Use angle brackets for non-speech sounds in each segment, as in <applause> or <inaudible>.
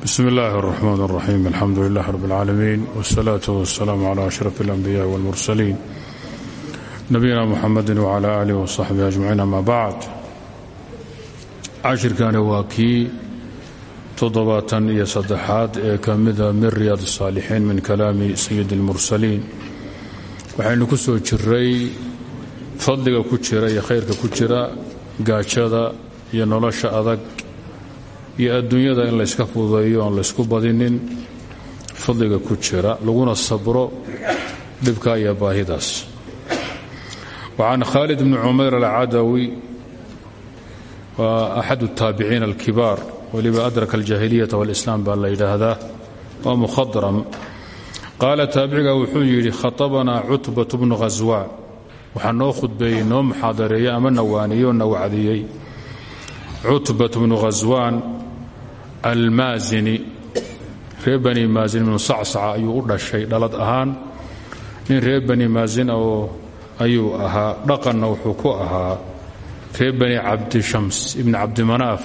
bsm اllahi الرحmn الرaxيim alxamdu lilah rb اlcaalamiin wالsalaaة wالsalaam عlى أشhraf الأnbiyaءi wاlmursaliin nabiyina muxamadi wعlى alih وصaxbihi أجmaciin ama bacd cashirkani waa kii toddobaatan iyo saddexaad ee ka mida min riyaad الsaalixiin min kalaami sayid اlmursaliin waxaynu ku soo jiray fadliga ku jira iyo khayrka ku jira gaajada iyo nolosha adag iyo adduunyada in layska fududeeyo oon laysku badinin fadliga ku jira laguna sabro dhibka iyo baahidaas. Wacan khaalid bni cumayr alcadawi waa axad الtaabiciin alkibaar weliba adraka aljaahiliyata walislaam baa la yidhaahdaa waa mukhadram. Qaala taabiciga wuxuu yidhi khatabanaa cutbat bnu ghaswaa waxaa noo khudbeeyey noo muxaadareeyey ama nawaaniyoo na wacdiyey cutbat bnu almaasini reer bani maasin ibnu sacsaca ayuu u dhashay dhalad ahaan. Nin reer bani oo ayuu ahaa dhaqanna wuxuu ku ahaa reer bani cabdishams ibni cabdimanaaf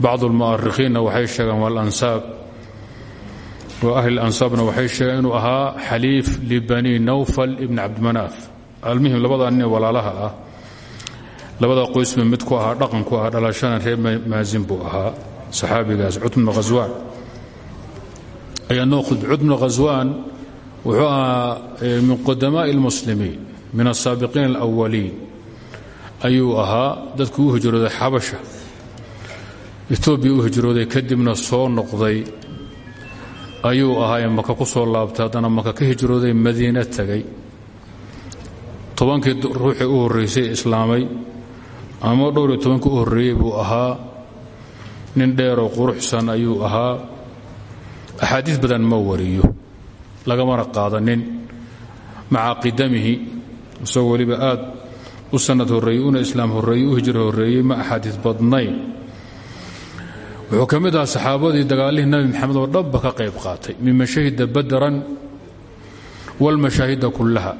bacdu lmu'arikhiinna waxay sheegeen walansaab wa ahli ansaabna waxay sheegeen inuu ahaa xaliif libani nawfal ibni cabdimanaaf almuhim labadaa nin walaalaha ah labada qoysba mid ku ahaa dhaqan ku ahaa dhalashana reer maasin buu ahaa saxaabigaas cud bnu khaswaan bnu khaswaan wuxuu ahaa min qudamaa'i اlmuslimiin min asaabiqiin alawaliin ayuu ahaa dadkuu u hijrooday xabasha. Etoobiya u hijrooday kadibna soo noqday. Ayuu ahaa ee ku soo laabtay haddana maka ka hijrooday madiina tegay tobankii ruuxii u horraysay islaamay ama dhowr iyo tobankii u horreeyey buu ahaa nin dheeroo quruxsan ayuu ahaa. Axaadiis badan ma wariyo. Lagamana qaadanin maca qidamihi isagoo weliba aad u sanad horreeyey una islaam horreeyey u horreeyey ma axaadiis badnayn. Wuxuu ka mid ahaa saxaabadii dagaalihii nabi maxamed oo dhanba ka qayb qaatay. Mima shahida badaran walmashaahida kullaha.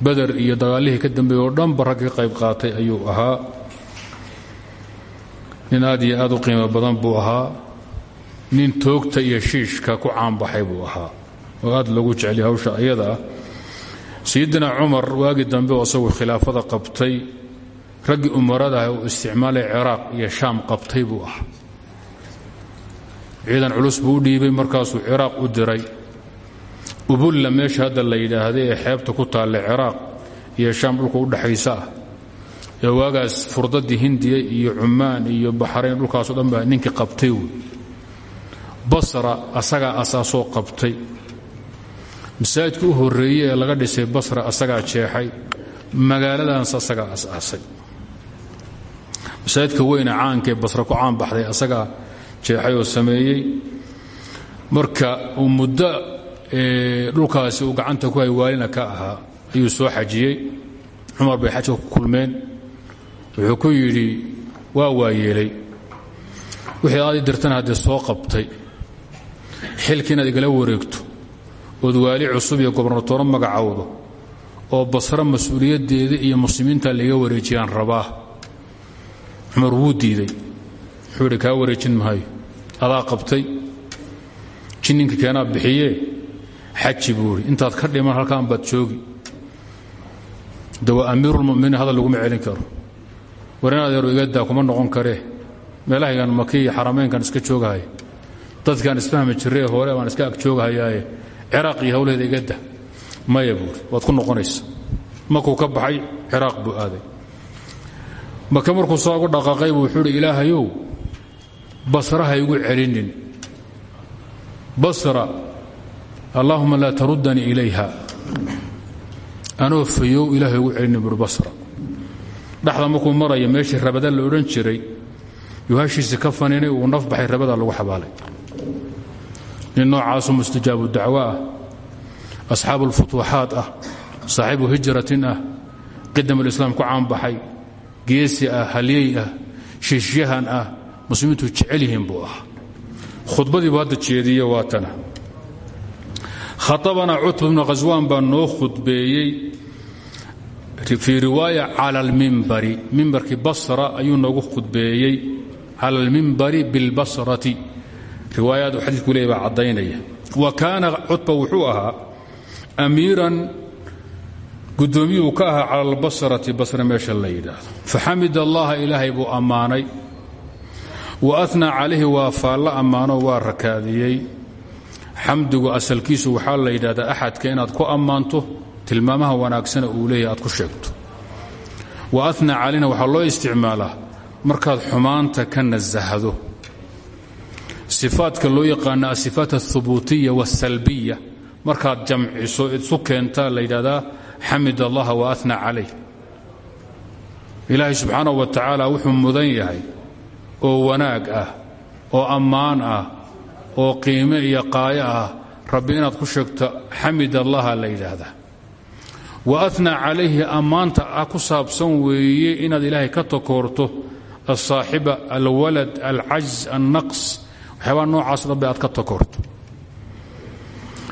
Bader iyo dagaalihii ka dambeeyey oo dhanba rag ka qayb qaatay ayuu ahaa nin aad iyo aad u qiimo badan buu ahaa. Nin toogta iyo shiishka ku caanbaxay buu ahaa. Oo aad loogu jeclay hawsha ayada. Ah sayidina cumar waagii dambe oo isagu khilaafada qabtay raggii umaradaah uu isticmaalay ciraaq iyo shaam qabtay buu ahaa. Ciidan culus buu u dhiibay markaasuu ciraaq u diray. Ubulla meesha hadda la yidhaahday ee xeebta ku taallay ciraaq iyo shaam dhulka u dhaxaysa ah waagaas furdadii hindiya iyo cumaan iyo baxrayn dhulkaasoo dhan baa ninkii qabtay basra asagaa asaasoo qabtay. Masaajidka u horreeye ee laga dhisay basra asagaa jeexay. Magaaladaans asagaa asaasay masaajidka weyne caankaee basra ku caan baxday asagaa jeexay oo sameeyey. Marka uu muddo dhulkaasi uu gacanta ku hay waalina ka ahaa ayuu soo xajiyey. Cumar bay xajka ku kulmeen wuxuu ku yidhi waa waayeelay. Wixii aad i dirtana soo qabtay xilkii inaad igala wareegto ood waali cusub iyo gobernatooro magacowdo oo basro mas'uuliyaddeeda iyo muslimiinta laiga wareejiyaan rabaa. Cumar wuu diiday. Wuxuu idhi wareejin maayo. Adaa qabtay. Jinninka keenaa bixiyee? Xaji buu intaad ka dhiman halkaan baad joogi. De waa amiirulmuminiin hadal laguma celin karo war in adeeru igadaa kuma noqon karee meelahaygan makiiyo xarameynkan iska joogahaya dadkaan isfahmi jiree hore baan iska ag joogahayaaye ciraaq iyo hawlaheeda igada maya buuri waad ku noqonaysa. Markuu ka baxay ciraaq buu aaday. Maka markuu saa ugu dhaqaaqay wuxuu uhi ilaahayow basra ha igu basra allaahuma laa taruddanii ilayha. Anoo fayow ilahay ugu celinin basra dhexda markuu maraya meeshii rabada la odhan jiray yuu hashiisi ka faninay uu naf baxay rabada lagu xabaalay. Nin noocaasu mustajaabu dacwo ah asxaabu ulfutuuxaat ah saaxiibu hijratin ah qidamulislaam ku caanbaxay geesi ah halyey ah shiishyahan ah muslimiintu jecel yihiin buu ahaa. Khudbadiibu hadda jeediye waa tana khaطabanaa cutba bnu khaswaan baa noo khudbeeyey fii riwaaya cala almimbari mimbarkii basra ayuu noogu khudbeeyey cala almimbari bilbasrati riwaayaad uu xadiidku leeyahy baa caddaynaya. Wa kaana cutba wuxuu ahaa amiiran guddoomiyuhu ka ahaa cala albasrati basre meesha la yidhaahdo. Faxamid allaha ilaahay buu ammaanay wa atnaa calayhi waa faalla ammaano waa rakaadiyey tilmaamaha wanaagsana uu leeyahay aad ku sheegto. Wa atnaa calayna waxaa loo isticmaalaa markaad xumaanta ka nasahdo. Sifaadka loo yaqaana asifaat alhubuutiya waalsalbiya markaad jamciso isu keentaa la yidhahdaa xamid allaha wa atnaa calayh ilaahay subxaanahu wa tacaala wuxuu mudan yahay oo wanaag ah oo ammaan ah oo qiime iyo qaayo ah. Rabbi inaad ku sheegto xamid allaha la yidhaahdaa wa atnaa calayhi ammaanta ku saabsan weeye inaad ilaahay ka takoorto alsaaxiba alwalad alcajz alnaqs waxyaabaa noocaas dhanbe aad ka takoorto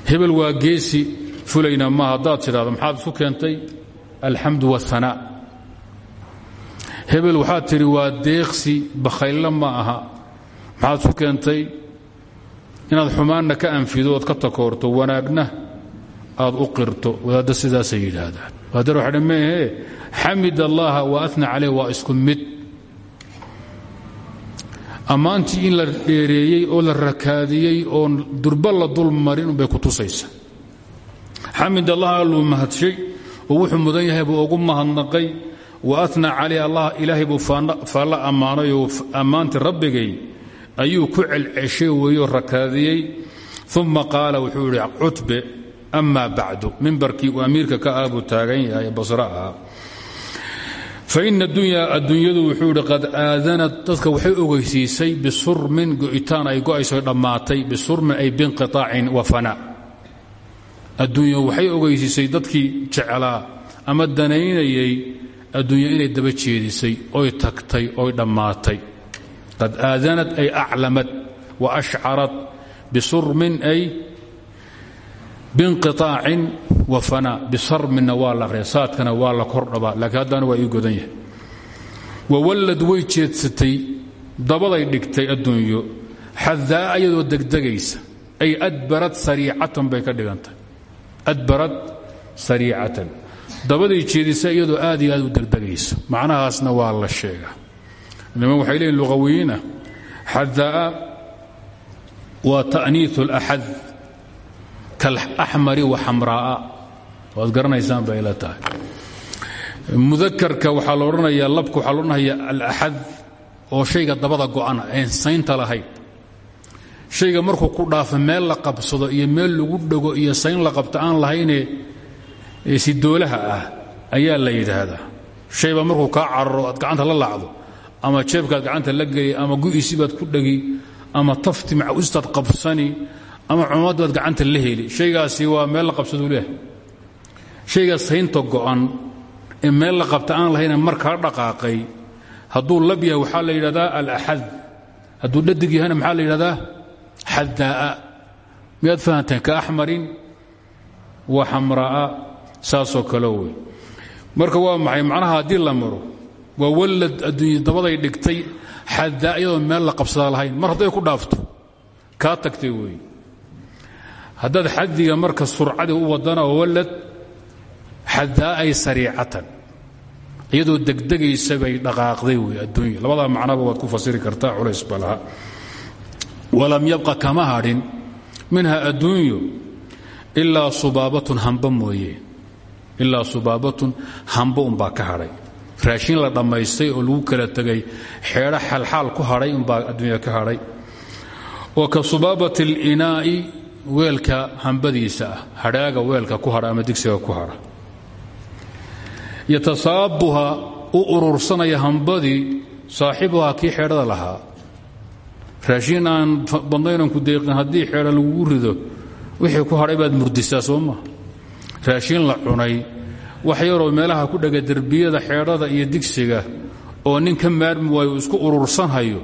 hebel waa geesi fulayna ma haddaad tidhahdo maxaad isu keentay? Alxamdu wahanaa hebel waxaad tidhi waa deeqsi bakhayllo ma aha. Maxaad isu keentay? Inaad xumaanna ka anfido ood ka takoorto wanaagna aad u qirto wadaadda sidaasay yidhaahdaan. Wadaadar waxa dhi meehe xamid allaha wa atna caleyh waa isku mid. Ammaantii in la dheereeyey oo la rakaadiyey oon durba la dul marin unbay ku tusaysa xamid allah alluu mahadshay oo wuxuu mudan yahay buu ugu mahadnaqay. Wa atna caleyh allah ilaahay buu faalla ammaanay oo ammaantii rabbigay ayuu ku celceshay weeyoo rakaadiyey. Uma qaala wuxuu yidhi cutbe ama bacdu. Mimbarkii uu amiirka ka ah taagan yahay basra ahaa faina dunya adduunyadu wuxuu idhi qad aadanat. Dadka waxay ogeysiisay bisurmin go'itaan ay go'ayso dhammaatay. Bisurmin ay binqiطaacin wa fana adduunya waxay ogeysiisay dadkii jeclaa ama danaynayay adduunya inay daba jeedisay oy tagtay oy dhammaatay. Qad aadanat ay aclamad wa ashcarat. Bisurmin ay binqiطaacin wa fana bisarminna waa la reesaadkana waa la kordhabaa laakiin haddana waa ii godan yahay. Wawallad way jeedsatay dabaday dhigtay adduunyo xadaa iyadoo degdegaysa ay adbarad sariicatan bay ka dhigantay. Adbarad sariicatan. Dabaday jeedisa iyadoo aad iyo aad u degdegaysa. Macnahaasna waa la sheegaa kalaxmari wa xamraa'a. Waad garanaysaan bay la tahay. Mudakarka waxaa la odhanayaa labka waxaa la odhanaya alaxad oo shayga dabada go'an een saynta lahayn shayga markuu ku dhaafo meel la qabsado iyo meel lagu dhego iyo sayn la qabto aan lahaynee sidoolaha ah ayaa la yidhaahdaa. Shayba markuu kaa cararo aad gacanta la laacdo ama jeebkaad gacanta la geli ama gu'isi baad ku dhegi ama tafti macustaad qabsani ama cumad baad gacanta la heli. Shaygaasi waa meel la qabsaduu leehay shayga saynta go'an ee meel la qabta aan lahayna markaa dhaqaaqay hadduu lab yahay waxaa la yidhahdaa alaxad. Hadduu dhadig yahayna maxaa la yidhahdaa? Xadaa'a. Miyaad fahanteen ka axmarin wa xamraa'a saasoo kale marka waa maxay? Macnaha haddii la maro waa wallad adduunya dabaday dhigtay xadaa iyadoo meel la qabsadaa lahayn. Mar hadday ku dhaafto kaa tagtay weeye haddaad xadiga marka surcadii u wadana wallad xadaa'ay sariicatan. Iyadoo degdegaysa bay dhaqaaqday wey adduunya. Labadaa macnaba waad ku fasiri kartaa culays ba walam yabqa kama hadhin minha adduunyo ilaa subaabatun hamba mooye. Ilaa subaabatun hamba umbaa ka hadhay. Raashin la dhammaystay oo lagu kala tegay xeedho xalxaal ku hadhay umbaa adduunya ka hadhay. Wa ka subaabati اlinaa'i weelka hambadiisa ah hadhaaga weelka ku hadha ama digsiga ku hadha. Yatasaabuha u urursanaya hambadii saaxibuhaa kii xeedhada lahaa. Raashiin aan badnaynan ku deeqin haddii xeedha lagugu rido wixii ku hadhay baad murdisaa soo maa raashiin la cunay wax yaroo meelaha ku dhega derbiyada xeedhada iyo digsiga oo nin ka maarmi waayo isku urursanhayo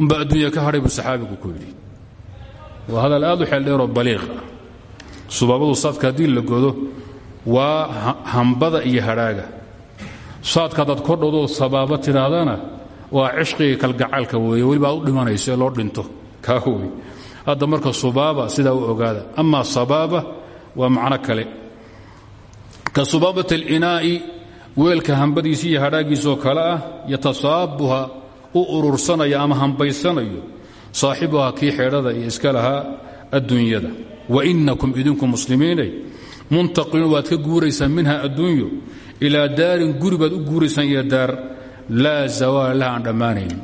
umbaa adduunya ka hadhay buu saxaabigu ku yidhi waa hadal aad u xeeldheeroo baliiq. Ah subaabadu saadka haddii la godo waa hambada iyo hadhaaga saadka haddaad kordhowdoo sabaaba tidhaahdana waa cishqiga kalgacaalka weeye weliba aad u dhimanayso ee loo dhinto. Kaa wey hadda marka subaaba sidaa u ogaada. Ama sabaaba waa macno kale. Ka subaabat اlinaa'i weelka hambadiisa iyo hadhaagiisoo kale ah yatasaabuha u urursanaya ama hambaysanayo saaxibuhaa kii xeedhada iyo iska lahaa adduunyada. Wainakum idinku muslimiinay muntaqiluun waad ka guuraysaan minha adduunyo ilaa daarin guri baad u guuraysaan iyo daar laa zawaala laha aan dhammaanayn.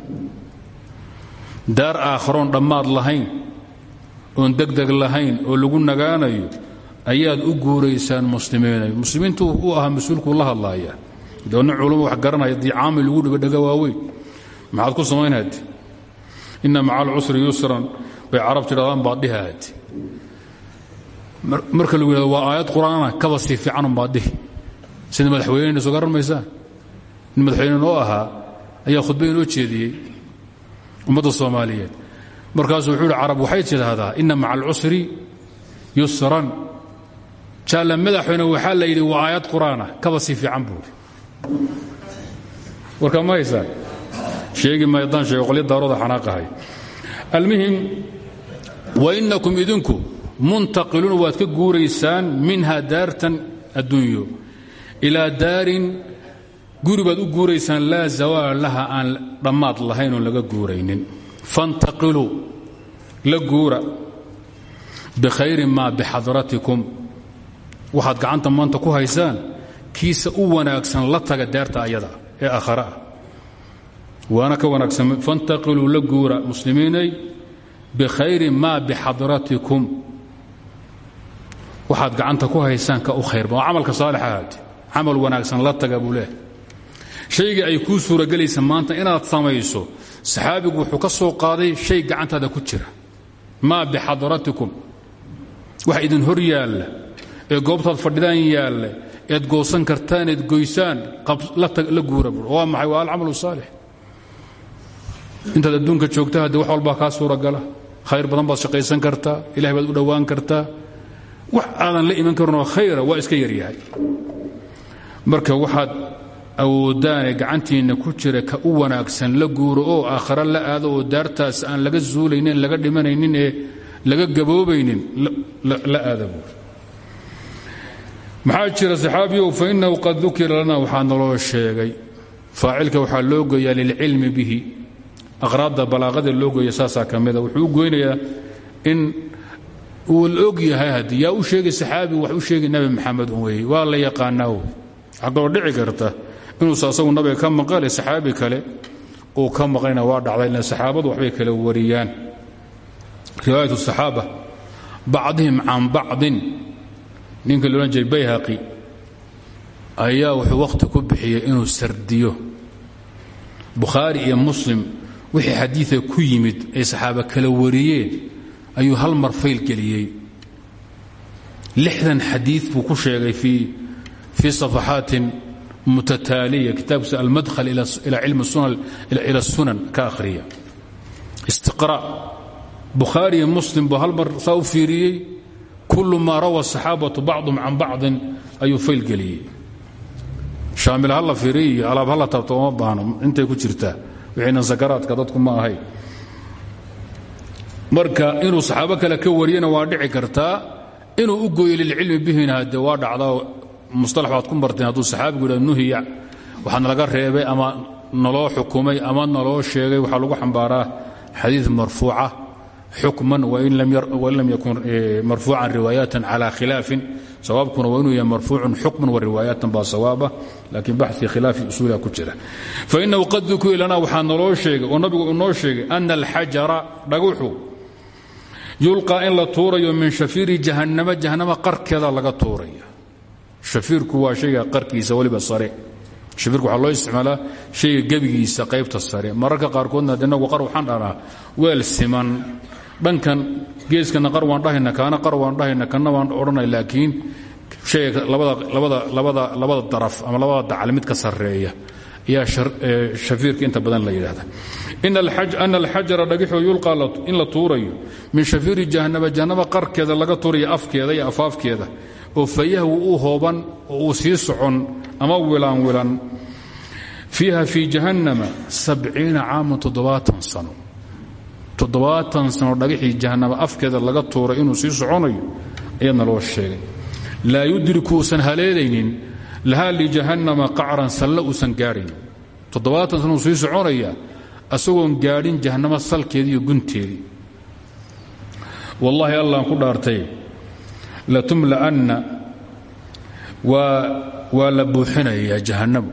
Daar aakharoon dhammaad lahayn oon degdeg lahayn oo lagu nagaanayo ayaad u guuraysaan muslimiinay muslimiintu u ahaa mas'uulkuu la hadlaaya. Doonna culumma wax garanaya inna maca alcusri yusran. Bay carab tidhahdaan baad marka lagu yidhahdo waa aayad qur'aana kaba sii fiicanun baad sida madaxweynena soo garan maysaa nin madaxweyne ayaa khudba inoo jeediyey ummadda soomaaliyeed. Markaasuu wuxuu yidhi carab waxay tidhaahdaa inna maca alcusri yusran. Jaalla madaxweyne waxaa la yidhi waa aayad qur'aana kaba sii fiican buuri warkaa ma sheegi maayo haddaan sheego qolyo daarooda xanaaqahay. Almuhim wainakum idinku muntaqiluun waad ka guuraysaan minha daartan adduunyo. Ilaa daarin guri baad u guuraysaan laa zawaala laha aan dhammaad lahayn oon laga guuraynin. Fantaqiluu la guura. Bikhayri maa bixadratikum waxaad gacanta maanta ku haysaan kiisa u wanaagsan la taga daarta ayada ee aakhare ah waana ka wanaagsan. Fantaqiluu la guura muslimiinay bikhayri maa bixadratikum. Waxaad gacanta ku haysaan ka u khayrba waa camalka saalixahaati camal wanaagsan la taga buu leehay shaygii ay kuu suuragelaysa maanta inaad samayso saxaabigu wuxuu ka soo qaaday shay gacantaada ku jira. Maa bixadratikum. Wax idin hor yaalla ee goobtaad fadhidaan yaalla eed goosan kartaan eed goysaan la guura saalix intaad adduunka joogta wax walbaa kaa suuragala khayr badan baad shaqaysan kartaa ilahay baad u dhowaan kartaa. Wax aadan la iman karinoo khayra waa iska yaryahay marka waxaad awooddaanee gacantiinna ku jira ka u wanaagsan la guuro oo aakhare la aado oo daartaas aan laga zuulaynin laga dhimanaynin ee laga gaboobaynin la aada buur maxaa jira saxaabiyow fa innahu qad dukira lana waxaa naloo sheegay. Faacilka waxaa loo goyaa lilcilmi bihi aqraadda balaaqada loo gooya saasaa ka mida ah. wuxuu u goynayaa in uu la og yahay haddii yaa u sheegay saxaabi wax u sheegay nabi maxamed un weeye waa la yaqaanaa wey waxaa kaloo dhici karta inuusa asagu nabiga ka maqale saxaabi kale uu ka maqlayna waa dhacday ilan saxaabadu waxbay kala wariyaan. Riwaayat saxaaba bacdihim can bacdin. Ninka loodhan jiray bayhaqi ayaa wuxuu wakhti ku bixiyey inuu sardiyo. Bukhaari iyo muslim wixii xadiia ku yimid ay saxaaba kala wariyeen ayuu hal mar fayl geliyey. Lixdan xadii buu ku sheegay fii صafaxaatin mutataaliya kitaabkiisa almadhl ila sunan ka ahriya istiqra. Bukhaariyo muslim buu hal mar saa u fiiriyey kulu maa rawa asaxaabatu bacdum can bacdin ayuu fayl geliyey. Shaamil ha la fiiriy iyo alaab ha la taabto oma baahno intay ku jirtaa wixiinan sakaraadka dadku ma ahay. Marka inuu saxaabo kale ka wariyana waa dhici kartaa inuu u gooyo lilcilmi bihina de waa dhacdaa musطalax baad ku marteen hadduu saxaabigu yidhah nuhiya waxaana laga reebay ama naloo xukumay ama naloo sheegay waxaa lagu xambaaraa xadiid marfuuca xukman wain lam yakun marfuucan riwaayaatan cala khilaafin. Sawaabkuna waa inuu yahay marfuucun xukman wa riwaayaatan baa sawaaba laakiin baxii khilaafi usuuliha ku jira. Fainahu qad dukuu lana waxaa naloo sheegay oo nabigu uu noo sheegay ana alxajara dhaguxu yulqaa in la tuurayo min shafiiri jahannama jahannama qarkeeda laga tuuraya shafiirku waa shayga qarkiisa weliba sare. Shafiirku waxaa loo isticmaalaa shayga gebigiisa qaybta sare. Mararka qaarkoodna de inagu qar waxaan siman dhankan geeskana qar waan dhahayna kaana qar waan dhahayna kana waan odhanay laakiin shayga labada daraf ama labada dacal mid ka sarreeya. Ayaa shafiirka inta badan la yidhaahda. Ana alxajara dhagixoo yulqaa in la tuurayo. Min shafiiri jahannama jahannama qarkeeda laga tuuraya afkeeda iyo afaafkeeda. Oo fayahwi u hooban oo sii socon ama wilaan wilan fiiha fii jahannama sabciina caaman toddobaatan sano toddobaatan sano dhagaxii jahannama afkeeda laga tuuray inuu sii soconayo ayaadna loo sheegay. Laa yudriku uusan haleelaynin lahaa lijahannama qacran salle uusan gaadhayn toddobaatan sano uu sii soconaya asagoon gaadhin jahannamo salkeedii iyo gunteedii wallaahi allaan ku dhaartay latumla'anna waa la buuxinayaa jahannamu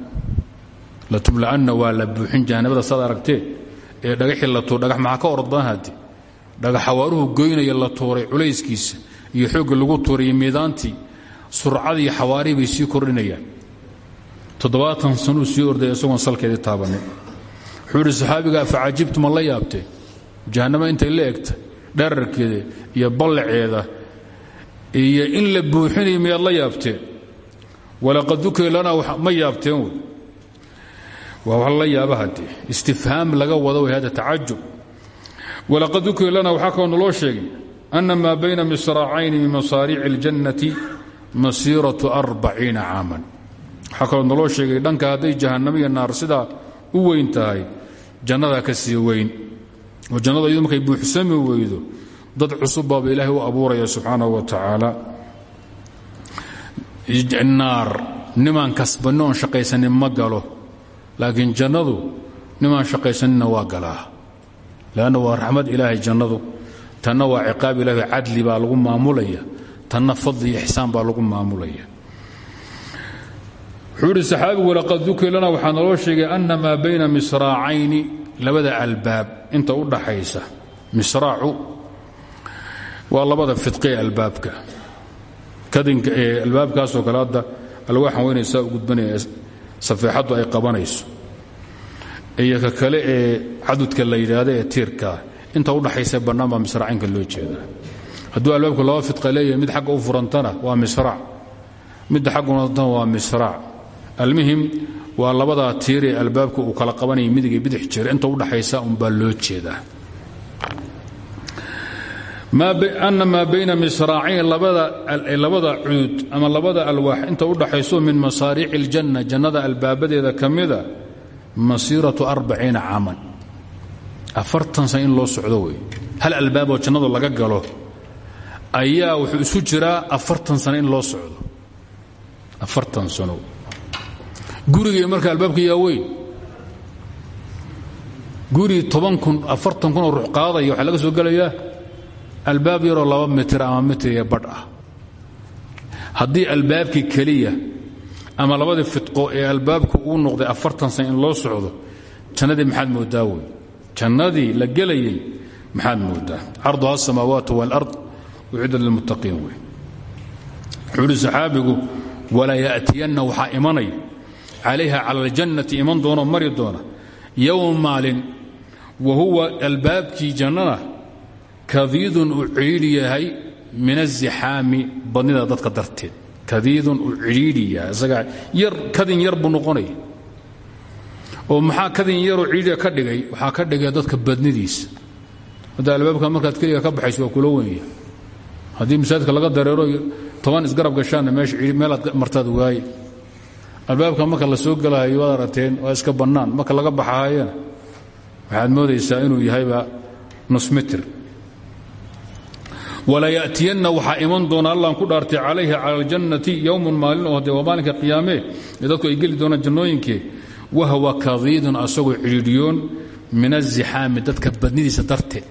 latumla'anna waa la buuxin jahannamada saad aragtee ee dhagaxii la tuur dhagax maxaa ka orod badan dhagax xawaaruhu goynaya la tuuray culayskiisa iyo xoogga lagu tuuray iyo miidaantii surcadii xawaarihii bay sii kordhinayaan. Toddobaatan sanuu sii ordaya isagoon salkeedii taabannin wuxuu idhi saxaabiga facajibtu la yaabteen jahannama intay la egta dherarkeeda iyo ballaceeda iyo in la buuxinayo miyaad la yaabteen walaqad dukira lana ma yaabteen waa wax la yaaba haddee istifhaam laga wado way hada tacajub. Walaqad dukira lana waxaa kaloo naloo sheegay ana bayna misraacayni min masaariici اljannati masiiratu arbaciina caaman. Waxaa kaloo naloo sheegay dhanka hadday jahannamo naar sidaa u weyn tahay ka sii weyn. Oo jannada iyadu markay buuxsami weydo dad cusub baaba ilaahay u abuuraya subxaanahu wa tacaala. Naar nimaan kasbanni oon shaqaysanin ma galo laakiin jannadu nimaan shaqaysaninna waa galaa. Leanna waa raxmad ilaahay jannadu tanna waa ciqaab ilaahay cadli baa lagu maamulaya tanna fadli iyo ixsaan baa lagu maamulaya. Wuxuu idhi saxaabigu laqad dukir lana waxaa sheegay ana bayna misraacayni labada albaab inta u dhaxaysa misraacu waa labada fidqee albaabka. Kadinka ee albaabkaasoo kale hadda alwaaxan weynay saa u gudbanaya safeexaddu ay qabanayso. Iyo ka kale ee cadudka la yidhaahda ee tiirkaa inta u dhaxaysa bannaan baa misraacaynka loo jeedaa. Hadduu albaabku laba fidqa leeyahay mid xagga u furantana waa misraac. Midda xaggunatana waa misraac. Almuhim waa labadaa tiiree albaabka uu kala qabanaya midig bidix jir inta udhaxaysa unbaa loo jeedaa ana maa bayna misraacayn labada cuud ama labada alwaax inta udhaxayso min masaariici اljanna jannada albaabadeeda ka mida masiiratu arbaciina caaman. Afartan sano in loo socdo wey. Hal albaaboo jannada laga galo ayaa wuxuu isu jiraa afartan sano in loo socdo. Afartan sano. Gurigay marka albaabka yaa weyn. Guri toban kun afartan kun oo ruux qaadaya waxaa laga soo gelayaa albaab yaroo laba mitir ama mitir iyo badh ah. Haddii albaabkii keliya ama labadii fidqo ee albaabku uu noqday afartan san in loo socdo jannadii maxaad moodaa wey la gelayay maxaad moodaa? Carduha asamaawaat waalard uciddat lilmuttaqiin wey wuxuu idhi saxaabigu walaa ya'tiyanna waxaa imanaya calayha cala aljannati iman doonoo mari doona wa huwa albaabkii jannana kadiidun uu cidhiidhi yahay min azixaami badnida dadka darteed. Kadiidun uu cidhiidhi yahay isagaa yar kadin yar buu noqonaya. Oo maxaa kadin yaroo cidhiidhiga ka dhigay? Waxaa ka dhigaya dadka badnidiisa. Hadda albaabka markaad keliga ka baxayso kula wenya haddii masaajidka laga dareero toban isgarab gashaanna meesha meelaad martaad waaye. Albaabka marka la soo gelahayo waad arateen waa iska bannaan. Marka laga baxahayana waxaad moodaysaa inuu yahayba nus mitir walaa ya'tiyanna waxaa iman doona allaan ku dhaartay calayha cala aljannati yowmun maalin oo dee waa maalinka qiyaamee ee dadku ay geli doonaan jannooyinkee wahwa kadiidun min azixaami dadka badnidiisa darteed.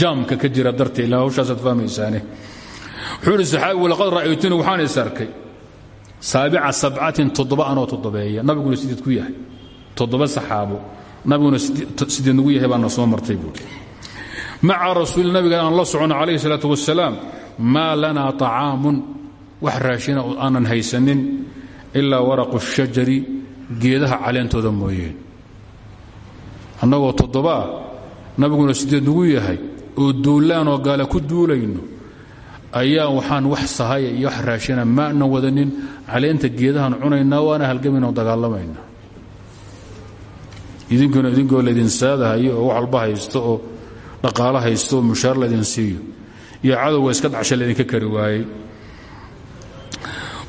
Jaamka ka jira darteed ilaa hawshaasaad fahmaysaane. Wuxuu idhi saxaabi walaqad ra'aytuni waxaan is arkay. Saabica sabcatin toddoba anoo toddobeeya ku yahay. Toddoba saxaabo nabiguna sideed nugu yahay baana soo martay buui maa rasuuli nabiga aan la socono calayhi salaat wasalaam maa lanaa طacaamun wax raashina aanan haysanin ilaa waraqu shajari geedaha caleentooda mooyeen annagoo toddobaa nabiguna sideed nugu yahay oo duulaanoo gaale ku duulayno ayaa waxaan wax sahaya iyo wax raashina maanan wadanin caleenta geedahan cunaynaa waana halgamayna dagaalamaynaa. Idinkuna idinkoo laydinsaadahayo oo wax walba haysto oo dhaqaalo haysto mushaar laydin siiyo iyo cadowga iska dhacsha laydinka kari waayey.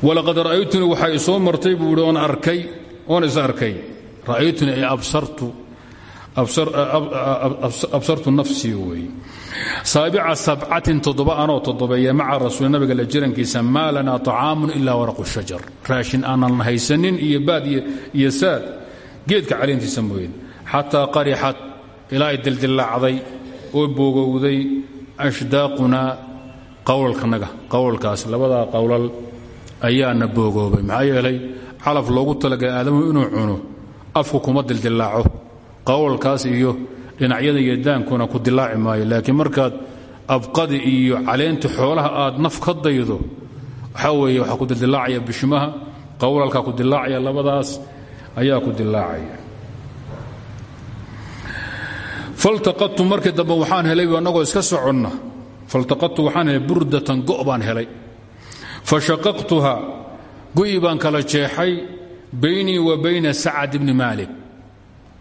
Walaqad ra'aytunii waxaa isoo martay buu arkay oon is arkay. Ra'aytunii ay absartu absartu nafsii weeye saabica sabcatin toddoba anoo toddobeeya maca rasuul nabiga la jirankiisa maa lanaa طacaamun ilaa waraqu shajar. Raashin aanan haysanin iyo baad iyo saad geedka caleentiisa mooyeen. Xataa qarixat ilaa ay dildillaacday oo boogowday ashdaaqunaa qowlalkanaga qowlalkaas labadaa qowlal ayaana boogoobay. Maxaa yeelay calaf loogu talagalay aadamuhu inuu cuno afku kuma dildillaaco. Qowlalkaas iyo dhinacyada iyo daankuna ku dilaaci maayo. Laakiin markaad abqadi iyo caleenta xoolaha aad naf ka daydo waxaa weeye waxaa ku dildilaacaya bishimaha qowlalkaa ku dilaacaya labadaas ayaa ku dilaacaya faltaqadtu markii dambe waxaan helay annagoo iska soconna faltaqadtu waxaan helay burdatan go' helay. fashaqaqtuha gu'i baan kala jeexay baynii wa bayna sacad ibni maalik.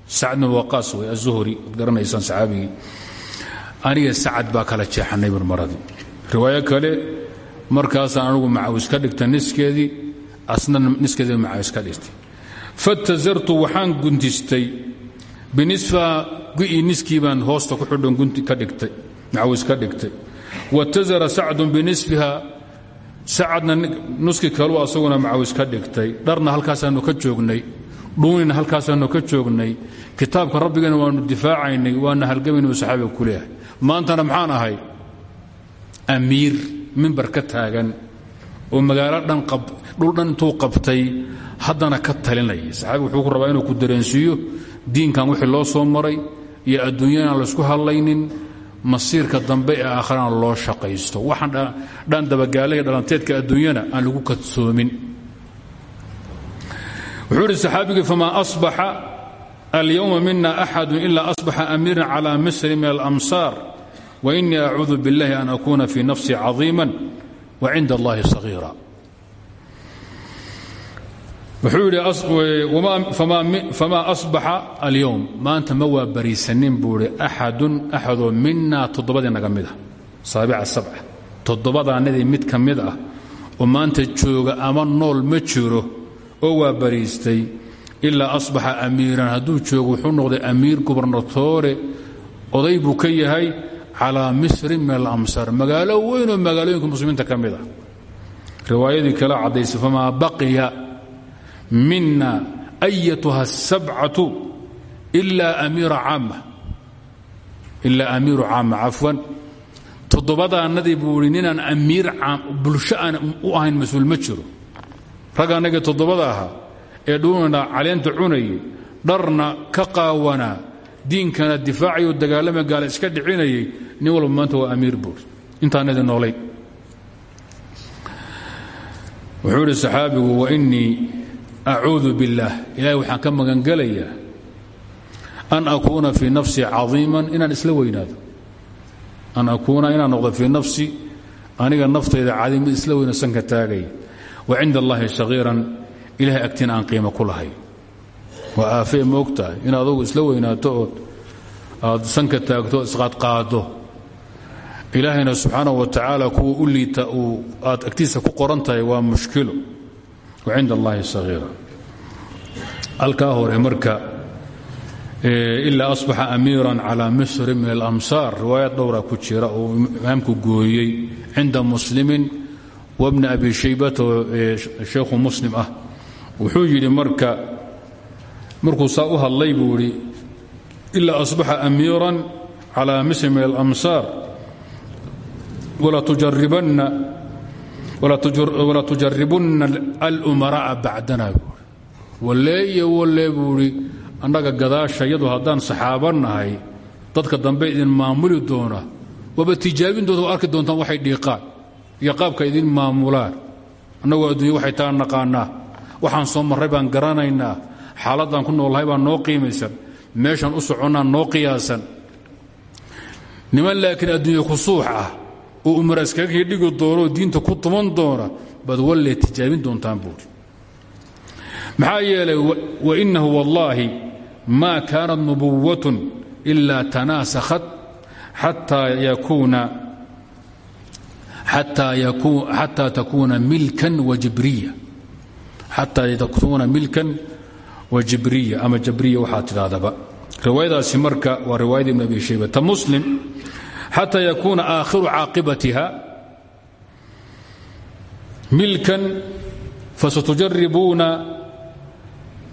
Sacad bn waqaas wey azuhri ad garanaysaan saxaabigii. Aniga sacad baa kala jeexannay marmaradii riwaayo kale markaasaan anigu macawis ka dhigta niskeedii asna niskeedii macawis ka dhigtay. Fatazartu waxaan guntistay binisfa gu'ii niskii baan hoosta ku xidhon gunti ka dhigtay macawis ka dhigtay watazara sacdun binisfiha sacadna nuski kalu asaguna macawis ka dhigtay dharna halkaasaanu ka joognay dhuunina halkaasaanu ka joognay. Kitaabka rabbigana waanu difaacaynay waana halgamaynu saxaabiga ku leeyahay maantana maxaan ahay amiir mimbar ka taagan oo magaalo dhan dhul dhan intuu qabtay haddana ka ku dareensiiyo diinkan wixii loo soo maray iyo adduunya inaan laysku hadlaynin masiirka dambe ee aakharana loo shaqaysto. Waxaan dhan dabagaalaga dhalanteedka adduunyana aan lagu kadsoomin. Wuxuu idhi saxaabigii famaa asbaxa alyowma mina axadu ilaa asbaxa amiiran cala misri min alamsaar wainii acuudu biاllahi an akuuna fii nafsi cadiima wacinda allahi wuxuu yidhi famaa asbaxa alyowm maanta ma waa bariisanin buu idhi axadun axadoo minaa toddobadii naga mid ah saabica sabca. Toddobadaanadii mid ka mid ah oo maanta jooga ama nool ma jiro oo waa bariistay ilaa asbaxa amiiran. Hadduu joogo wuxuu noqday amiir gubernatoore oday buu ka yahay calaa misrin min alamsaar magaalo weynoo magaalooyinka muslimiinta ka mid ah. Riwaayadii mina ayatuha asabcatu ilaa amiiru caama cafwan. Toddobadaannadii buu idhi ninaan amiir bulsho aan u ahayn mas'uul ma jiro. Rag annagii toddobada ahaa ee dhuunana caleenta cunayay dharna ka qaawanaa diinkana difaacayo dagaalama gaala iska dhicinayay nin walba maanta waa amiir buur intaanadi noolay. Wuxuu idhi saxaabigu wainii acuudu biاllaah ilahay waxaan ka magangelayaa an akuuna fii nafsi cadiiman inaan isla weynaado. An akuuna inaan noqdo fii nafsi aniga naftayda cadiim mid isla weyno sanka taagay. Wa cinda allahi sagiiran ilahay agtina aan qiimo ku lahay. Waa aafee ma og tahay in adugu isla weynaato ood aad sanka taagto isqaadqaado ilaahayna subxaanaه wa tacaala kuwa u liita aad agtiisa ku qoran tahay waa mushkilo wa cinda allahi sagiira halkaa hore marka ilaa asbaxa amiiran calى misri min alamsaar riwaayad dhowra ku jira oo imaamku gooyey cinda muslimin wabni abi shaybata sheekhu muslim ah wuxuu yidhi marka markuu saa u hadlay buu idhi ilaa asbaxa amiiran calى misri min alamsaar walaa tujaribunna alumara'a bacdana buui walee buu idhi annaga gadaasha iyadu haddaan saxaaba nahay dadka dambe idin maamuli doona waaba tijaabin doonta waa arki doontaan waxay dhiiqaan iyo qaabka idin maamulaan annagoo adduunya waxay taa naqaanaa waxaan soo marray baan garanaynaa xaaladdaan ku noolnahay baan noo qiimaysan meeshaan u soconnaan noo qiyaasan niman laakiin adduunya ku suux ah oo umara iskaga dhigi doono oo diinta ku tuman doona baad wallee tijaabin doontaan buuri maxaa yeelay wainahu wallaahi ma kaanat nubuwatun ilaa tanaasakhat xataa takuuna milkan wa jibriya. Ama jabriya waxaa tidhahdaba. Riwaayadaasi marka waa riwaayada ibn abi shayba. Ta muslim xata yakuuna aakhiru caaqibatiha milkan fasatujaribuuna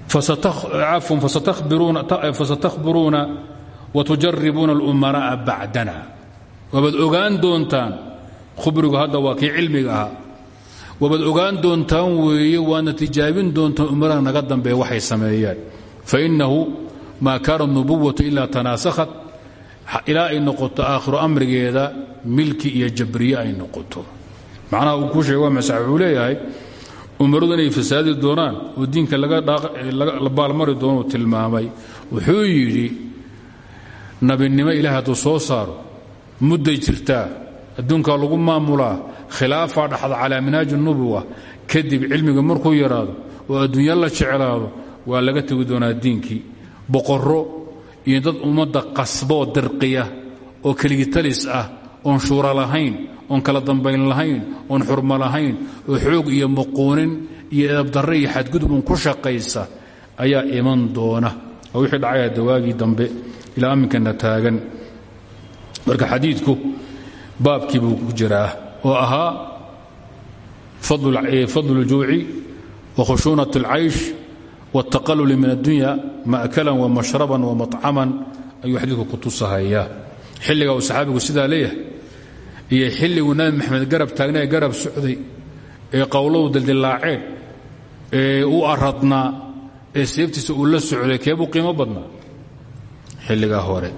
cafwan fasatakhbiruuna watujaribuuna اlumaraa'a bacdana waabaad ogaan doontaan khubrigu hadda waa kii cilmiga ahaa waabaad ogaan doontaan weeye waadna tijaabin doontaan umaraha naga dambeeya waxay sameeyaan fainahu maa kaana nubuwatu ilaa tanaasakhat ilaa ay noqoto aakhiru amrigeeda milki iyo jabriye ay noqoto. Macnaha uu kuu sheega waa masax inay fasaadi doonaan oo diinka la baalmari doonuu tilmaamay. Wuxuu yidhi nabinimo ilaah hadduu soo saaro mudday jirtaa adduunkaa lagu maamulaa khilaafaa dhaxda calaa minhaaji nubuwa kadib cilmiga markuu yaraado oo adduunya la jeclaado waa laga tegi doonaa diinkii. Boqorro iyo dad ummadda qasboo dirqiya oo keligitalis ah oon shuura lahayn oon kala dambayn lahayn oon xurmo lahayn oo xoog iyo muquunin iyo edabdarre iyo xadgudub un ku shaqaysa ayaa iman doona oo wixii dhacaya dawaagii dambe ilaa aminkana taagan marka xadiidku baabkii buu ku jiraa oo ahaa fadlu اljuuci wa khushuunaة اlcaysh wاltaqaluli min addunya ma'kalan wamashraban wamaطcaman ayuu xadiidku ku tusahayaa xilliga uu saxaabigu sidaa leeyahay iyo xilliguu nabi maxamed garab taagnaa ee garab socday ee qowladu dildilaaceen ee u aradnaa ee seeftiisa uu la socday keebuu qiimo badnaa xilligaa hore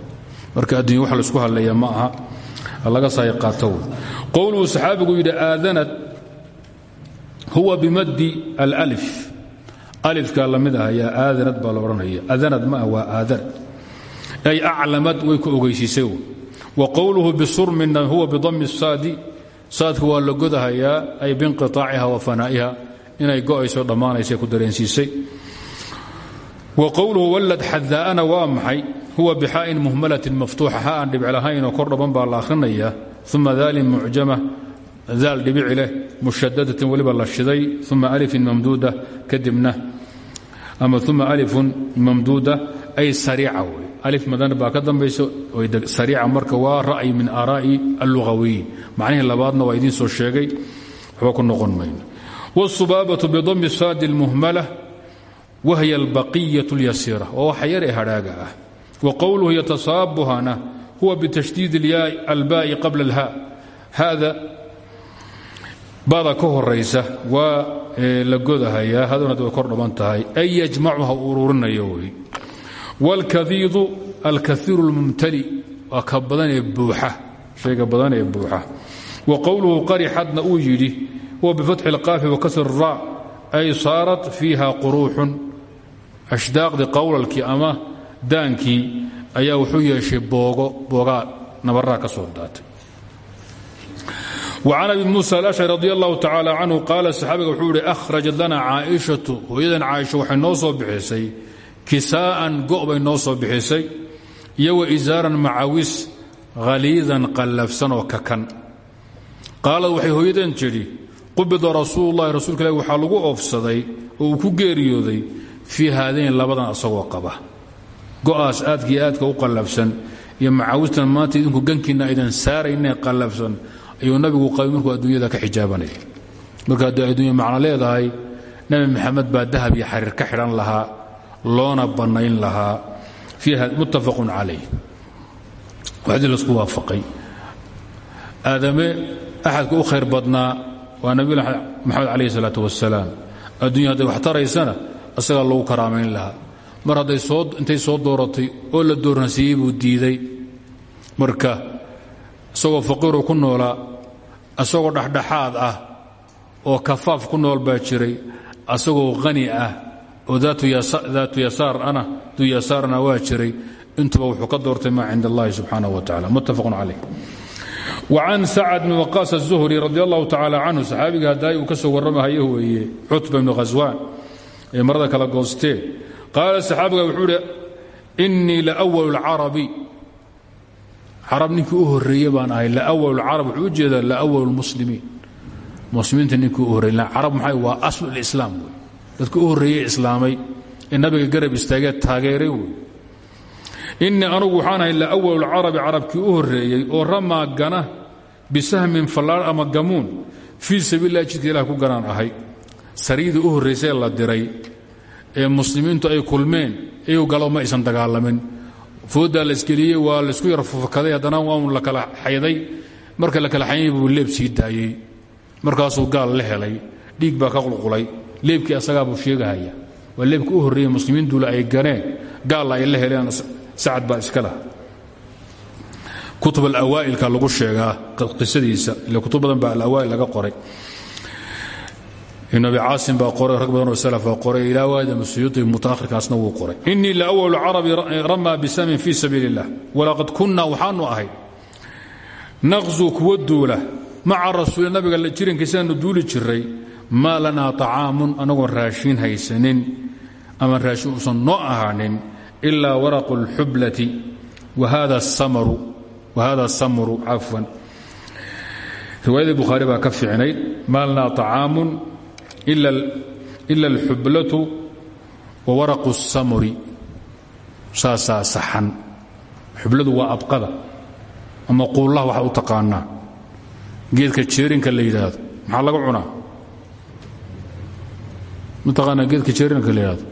marka addunya wax la isku hadlaya ma aha laga saay qaato qowluhu saxaabigu yidhi aadanad huwa bimaddi alif alifkaa la mid ah yaa aadanad baa la odhanaya. Adanad ma ah waa aadanad ay aclamad way ku ogeysiisay wa qowluhu bisurmina huwa bidami saadi. Saadka waa la godahayaa ay biinqiطaaciha wa fanaa'iha inay go'ayso dhammaanaysa ku dareensiisay. Wa qowluhu wallad xadaa'ana waa maxay? Huwa bixaa'in muhmalatin maftuuxa ha aan dhibic lahayn oo la akhrinaya. Uma daalin mucjama daal dhibici leh mushadadatin weliba la shiday uma alifin mamduuda kadibna ama uma alifun mamduuda ay sariica wey alif madan baa ka dambaysa sariica marka waa ra'yi min aaraa'i allugawiyin macnihii labaadna waa idiin soo sheegay waxba ku noqon mayno wاsubaabatu bidami saadi اlmuhmala wahya albaqiyaة اlyasiira oo waxa yar ee hadhaaga ah wa qowluhu yatasaabuhana huwa bitashdiid albaa'i qabla اlha hada bada ka horaysa waa la godahayaa hadana way kor dhaban tahay ay yajmacuha ururinayo wey wاlkadiidu alkaiiru اlmumtali waa ka badan ee buuxa shayga badan ee buuxa wa qowluhu qarixadna uu yidhi huwa bifatxi اlqaafi wakasr الra ay saarat fiiha quruuxun ashdaaqdii qowlalkii ama daankii ayaa wuxuu yeeshay boogo boogaa nabaraa ka soo daatay وcan abi muسى الأشعري رضي الله تaعالى عنه qaala saxaabiga wuxuu ihi أhrajat lana caaئiشhaةu hooyadan caaisha waxay noo soo bixisay kisaa'an go' bay noo soo bixisay iyo wa isaaran macawis haliidan qallafsan oo kakan qaalad waxay hooyadan tidhi qubida rasuul الlahi rasuulka ilahi waxaa lagu oofsaday oo uu ku geeriyooday fii haadayn labadan asagoo qaba go'aas aadkii aadka u qallafsan iyo macawistan maanta idinku gankiinna aydan saaraynee qallafsan ayuu nabigu qabay markuu adduunyada ka xijaabanaya marka haddii adduunya leedahay nebi maxamed baa dahab iyo xariir ka xidhan lahaa loona bannayn lahaa. Muttafaqun calayh. Waxdii la isku waafaqay. Aadame axadka u khayr badnaa waa nabi maxamed calayh isalaatu wasalaam adduunya hadday wax taraysana isagaa lagu karaamayn lahaa. Mar hadday intay soo dooratay oo la dooransiiyey diiday. Marka isagoo faqiiru ku noolaa isagoo dhexdhexaad ah oo kafaaf ku nool baa jiray asagoo hani ah oo daatu yasaarana duu yasaarna waa jiray intuba wuxuu ka doortay maa cind allahi subxaanah wa tacala muttafaqun calayh وcan sacd bn waqaas الzuhri radi allahu tacala canhu saxaabiga haddaay uu ka soo warramahayo weeye cutba ibnu khaswaan ee marada kala goostee qaala saxaabiga wuxuu ihi inii laأwal اlcarabi carab ninkii u horeeye baan ahay lawl carab wuxuu u jeedaa lawl muslimiin. Muslimiinta ninkii u horey carab maxay waa aslu lislaam wey. Dadka u horreeye islaamay ee nabiga garab istaagee taageeray wey. Innii anugu waxaan ahay lawalu carabi carabkii u horreeyey oo ramaa gana bisahmin fallaar ama gamuun fii sabiililah jidka ku ganaan ahay. Sariidii u horraysee la diray ee muslimiintu ay kulmeen iyuu galo ma aysan dagaalamin fooddaa la isgeliyey waa laysku yar fufakaday haddana waa la kala xayday marka la kala xayay buu leeb sii daayey. Markaasuu gaal la helay. Dhiig baa ka qulqulay. Leebkii asagaa buu sheegahaya. Waa leebkii u horreeyey muslimiintuula ay ganeen gaalla ay la heleen sacad baa iska lah kutub alawaa'ilka lagu sheegaa qisadiisa ila kutub badan baa alawaa'il laga qoray ibn abi caasim baa qoray rag badan oo salafaa qoray ilaa waadam suyuuti mutaakhirkaasna wuu qoray innii la awalu carabi ramaa bisamin fii sabiili illah walaqad kunna waxaanu ahay naqzu kuwa duula maca rasuuli nabiga jirankiisaanu duuli jiray maa lanaa طacaamun anagoon raashiin haysanin ama raashin uusan noo ahaanin ilaa waraqu اlxublati wahada samru cafwan riwaayadii bukhaari baa ka fiicnayd maa lanaa طacaamun ila alxublatu wa waraqu الsamri saasaa saxan xubladu waa abqada ama quullaha waxaa u taqaanaa geedka jeerinka la yidhaahdo maxaa laga cunaa mataqaanaa geedka jeerinka la yidhahdo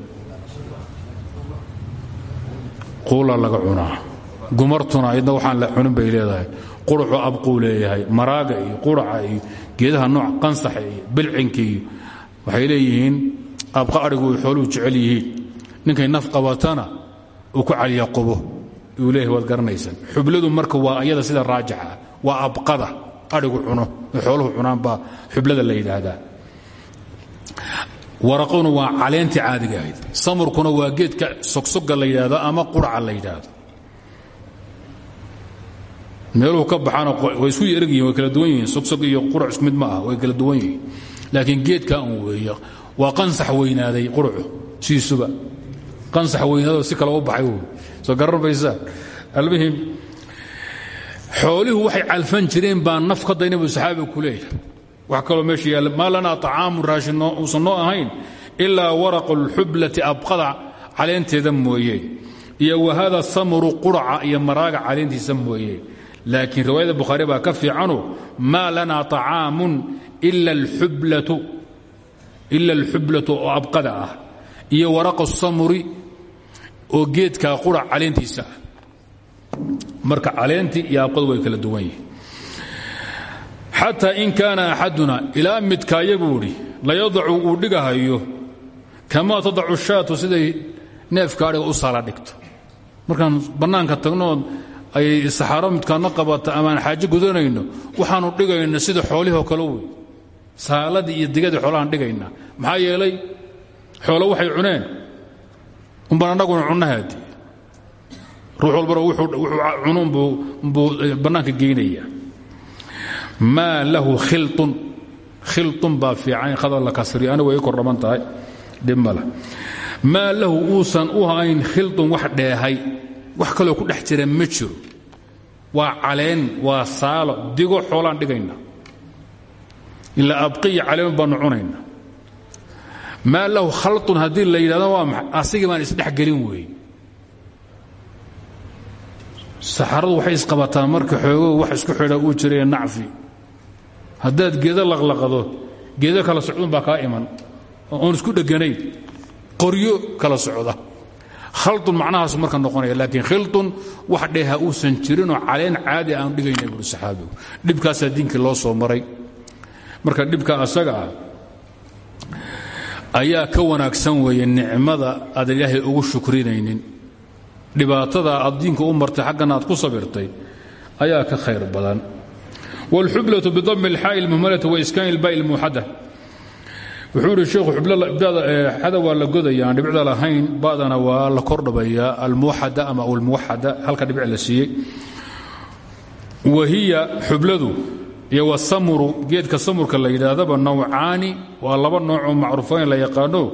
quulla laga cunaa gumartuna ayadna waxaan la cunin bay leedahay quruxu abquu maraaga iyo quraca iyo geedaha nooc qansaxa iyo bilcinka waxay leeyihiin abqa adhigu ay xooluhu jecel yihiin. Ninkay naf qabatana uu ku caliya qubo. Uu leeyahay waad garanaysaan xubladu marka waa ayada sida raajixa waa abqada adhigu cuno. Xooluhu cunaan baa xublada la yidhaahdaa. Waraquna waa caleentii caadiga ahayd. Samurkuna waa geedka sogsoga la yidhaahdo ama quraca la yidhaahdo. Meeluhu ka baxaana way isku erg yihiin way kala duwan yihiin. Sogsog iyo qurac mid ma ah way kala duwan yihiin laakiin geedka un weeye waa qansax weynaaday qurucu siisuba qansax weynaadoo si kale u baxay wy soo garan maysaan almuhim xoolihu waxay calfan jireen baa naf ka dayna buu saxaabiga ku leeyahay wax kaloo meesha yaalla maa lanaa طacaamun raashin uusan noo ahayn ilaa waraqu اlxublati abqada caleenteeda mooye iyo wahada samru quraca iyo maraaga caleentiisa mooye laakiin riwaayada bukhaari baa ka fiicano maa lanaa طacaamun ila alxublatu oo abqada ah iyo waraqu samuri oo geedka qurac caleentiisa marka caleentii iyo abqadu way kala duwan yihiin xataa in kaana axaduna ilaa midkaaya buu idhi layadacu uu dhigahayo kamaa tadacu shaatu siday neefka adhiga u saala dhigto markaan bannaanka tagnood ay saxaaro midkaadna qabata amaan xaajo gudanayno waxaanu dhigayna sida xoolihoo kale wey saaladii iyo digadii xoolahaan dhigayna. Maxaa yeelay xoolo waxay cuneen. Umbaan annaguna cunnahaadi ruux walbana wuxuu cunuunbuu buu bannaanka geynaya maa lahu khilun khilun baa fiican khadar la kasriyo. Anigu way kor dhaman tahay. Dhib lahu uusan u hayn khilun wax dheehay. Wax kaloo ku dhex jira ma jiro. Waa caleen waa saalo. Digo xoolaan dhigayna ilaa abqiya caleen baanu cunayna. Maa lahu khalun haddii la yidhahdo waa maxay? Asigii baan isdhexgelin weeye saxaradu waxay isqabataa marka xoogo wax isku xidha uu jirae nacfi. Haddaad geedo laqlaqado geedo kala socdun baa kaa iman. Oon isku dheganayn qoryo kala socda. Khalun macnahaasu marka noqonaya laakiin khilun wax dheeha uusan jirinoo caleen caadi aan dhigayna buuri saxaabigu. Dhibkaasaa diinkii loo soo maray marka dhibka asaga ah ayaa ka wanaagsan weeye nicmada aad ilaahay ugu shukrinaynin dhibaatada aad diinka u martay xaggana aad ku sabirtay ayaa ka khayr badan wاlxublة bdm اlxaaء اlmuhmalati waiskaan اlba اlmuuxada wuxuu ihi sheekhu xada waa la godaya aan dhibicda lahayn badana waa la kordhabayaa almuwaxada ama almuwaxada halka dhibic la siiyey wahiya xubladu iyo wasamuru geedka samurka la yidhaahdaba nawcaani waa laba noocoo macruufayn la yaqaano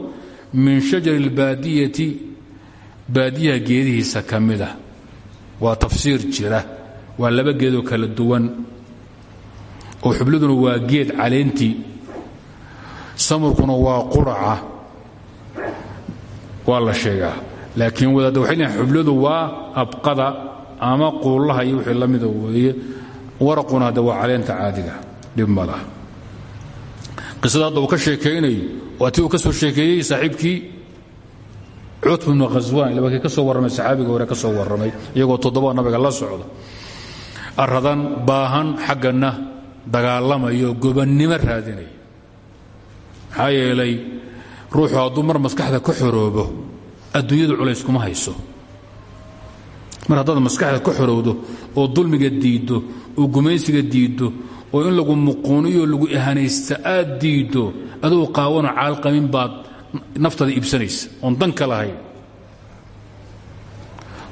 min shajari اlbaadiyati baadiyaha geedihiisa ka mida waa tafsiir jira waa laba geedoo kala duwan. Oo xubladuna waa geed caleentii samurkuna waa quraca. Waa la sheegaa. Laakiin wadaadda waxay xubladu waa abqada ama quullaha iyo wixii la mida weeye waraquna hadda waa caleenta caadiga dhib ma laha. Qisada hadda uu ka sheekaynayo waa tii uu ka soo sheekeeyey saaxiibkii cutb ibnu khaswaan ila wakii ka soo warramay saxaabiga hore ka soo warramay iyagoo toddoba nabiga la socda. Aradan baahan xaggana dagaalamayo gobannimo raadinaya maxaa yeelay mar maskaxda ka xoroobo adduunyadu culays kuma hayso. Mar haddaad maskaxda ka xorowdo oo dulmiga diiddo oo gumaysiga diiddo oo in lagu muquuniyo lagu ihanaysta aad diiddo aduu qaawanoo caalqamin baad naftada iibsanaysa oon danka lahayn.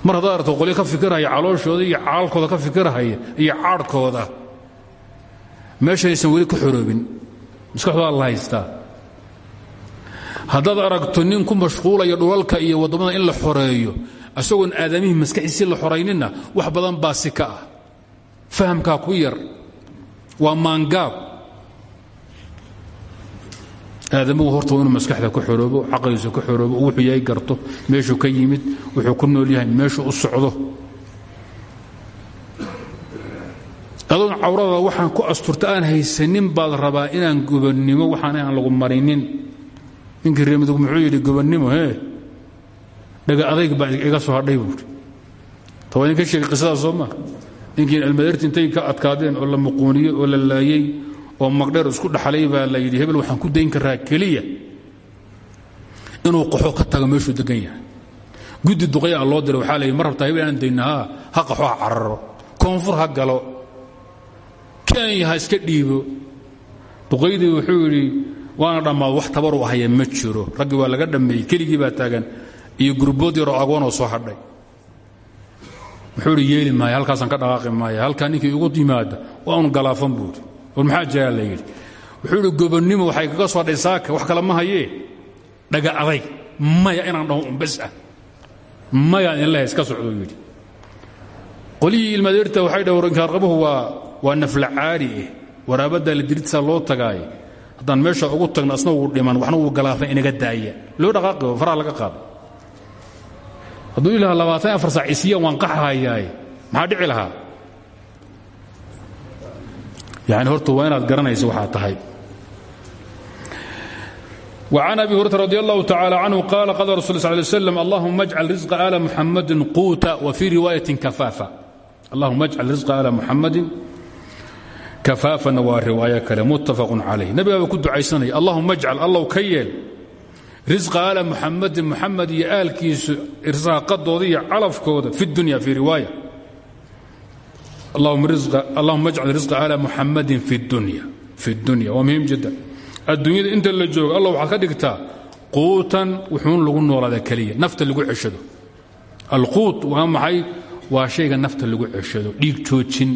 Mar haddaad aragto qolyo ka fikirhaya calooshooda iyo caalkooda ka fikirhaya iyo caadhkooda meeshaysan weli ka xoroobin. Maskaxdooda la haystaa. Haddaad aragto nin ku mashquulaya dhulalka iyo waddamada in la xoreeyo isagoon aadamihii maskaxiisii la xoraynina wax badan baa si ka ah. Fahamkaa ku yar waa maangaab. Aadamuhu horta inuu maskaxda ku xoroobo caqligiisa ku xoroobo wuxuu yahay garto meeshuu ka yimid wuxuu ku nool yahay meeshuu u socdo. Adoon cawrada waxaan ku asturta aan haysanin baad rabaa inaan gobannimo waxaan aan lagu marinin. Ninkii reemidug muxuu yidhi gobannimo hee dhaga adayg baa iga soo hadhay buuri tawaa idin ka sheegay qisadaas soo maa ninkiin intay ka adkaadeen oo la muquuniyey oo la laayey oo magdheer isku dhaxlay baa la yidhi hebel waxaan ku dayn karaa keliya inuu qaxo ka tago meeshuu degan yahay. Guddi duqaya loo diray waxaa la yidhi rabtaa inaan dayna haa ha qaxo ha cararo ha galo kenya ha iska dhiibo duqaydii wuxuu yidhi waana dhammaad wax tabaru ahaya ma jiro raggii waa laga dhammeeyey keligii baa taagan iyo gurbood yaroo agoonoo soo hadhay. Wuxuu idhi yeeli maayo halkaasaan ka dhaqaaqi maaya halkaa ninkii igu yimaada waa un galaafan buuri war maxaa jiraa wuxuu gobonnimo waxay kaga soo hadhay saaka wax kale ma hayee. Dhaga aday maya inaan dhaho umbas ah. Mayaan inlaha iska socdo yidhi. Qolihii ilmadeerta waxay dhah warinkaarqabuhu waa waa nafla caari eh. La diridsaa loo tagaaye haddaan meesha ugu tagno asna wuu dhiman waxna wuu galaafan inaga daaya. Loo dhaqaaqi faraha laga qaado hadduu ilaha labaatan afar saac isiyan waan qaxahayaaye maxaa dhici lahaa yani horta waa inaad garanaysa waxaa tahay وعن أبي هريرة رضي الله تعالى عنه قال قال رسول الله صلى الله عليه وسلم اللهم اجعل رزق آل محمد قوتا وفي رواية كفافا اللهم اجعل رزق آل محمد كفافا ورواية كلام متفق عليه نبي أبو كنت عيساني اللهم اجعل الله كيل رزق risqa ala muxamadin muxamed iyo aalkiisu irsaaqadooda iyo calafkooda fi dunya fii riwaaya. Allahuma ajcal risqa ala muxamadin fi dunya waa muhiim jiddan adduunyada inta la joogo allah waxaad ka dhigtaa quutan wuxuun lagu noolaada keliya nafta lagu ceshado. Alquut waa maxay? Waa shayga nafta lagu ceshado dhiig joojin.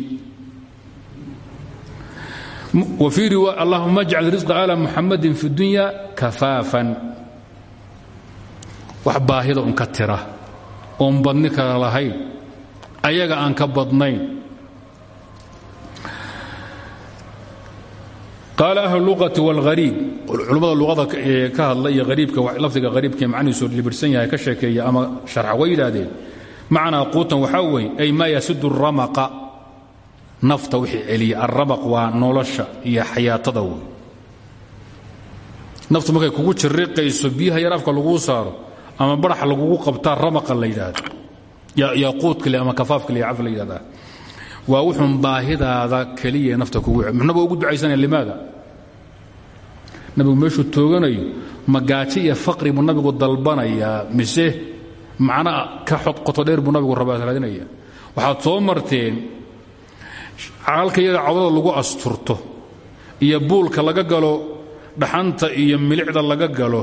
Allahuma ajcal risqa ala muxamadin fi dunya kafaafan wax baahida un ka tira oon badni kala lahayn ayaga aan ka badnayn. Qaala ahlu luqati wاlhariib culummada luqada ka hadla iyo hariibka lafdiga hariibkae macnihiisu libirsan yahay ka sheekeeya ama sharxa way yidhaahdeen. Macnaa quutan waxaa ay maa yasudu ramaqa nafta wixii celiya alramaq waa nolosha iyo xayaatada naftu markay kugu jiriqayso biyaha yar afka saaro ama barax lagugu qabtaa ramaqa la yidhaahdo. Yaquudka le ama kafaafka le caf la yidhahdaa waa wuxuun baahidaada keliya nafta kugu muxnaba ugu ducaysanaya limaada? Nabigu meeshuu tooganayo magaajo iyo faqri buu nabigu dalbanayaa mise macna ka xod qoto dheer buu nabigu rabaa raadinaya? Waxaad soo marteen caalka iyada lagu asturto iyo buulka laga galo dhaxanta iyo milicda laga galo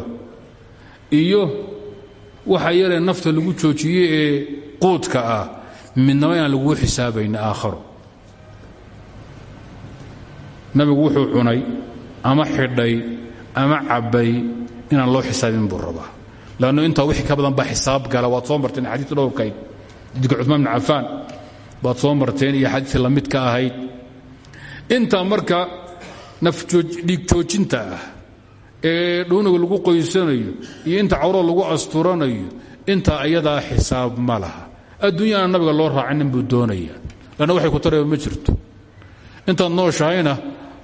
iyo waxa yaree nafta lagu joojiye ee quudka ah midnaba inaan laguu xisaabayna aakharo. Nabigu wuxuu cunay ama xidhay ama cabbay inaan loo xisaabin buu rabaa. Lanno intaa wixii ka badan baa xisaab gala waad soo marteen xadiitu dhowrkayd jidka cumaan bn cafaan baad soo marteen iyo xadiitii la mid ka ahayd. Intaa marka nafdhiig joojinta ah ee dhuuniga lagu qoysanayo iyo inta cawrada lagu asturanayo intaa iyadaa xisaab ma laha. Adduunyana nabiga loo raacinin buu doonaya lanna waxay ku tarayba ma jirto. Intaad nooshahayna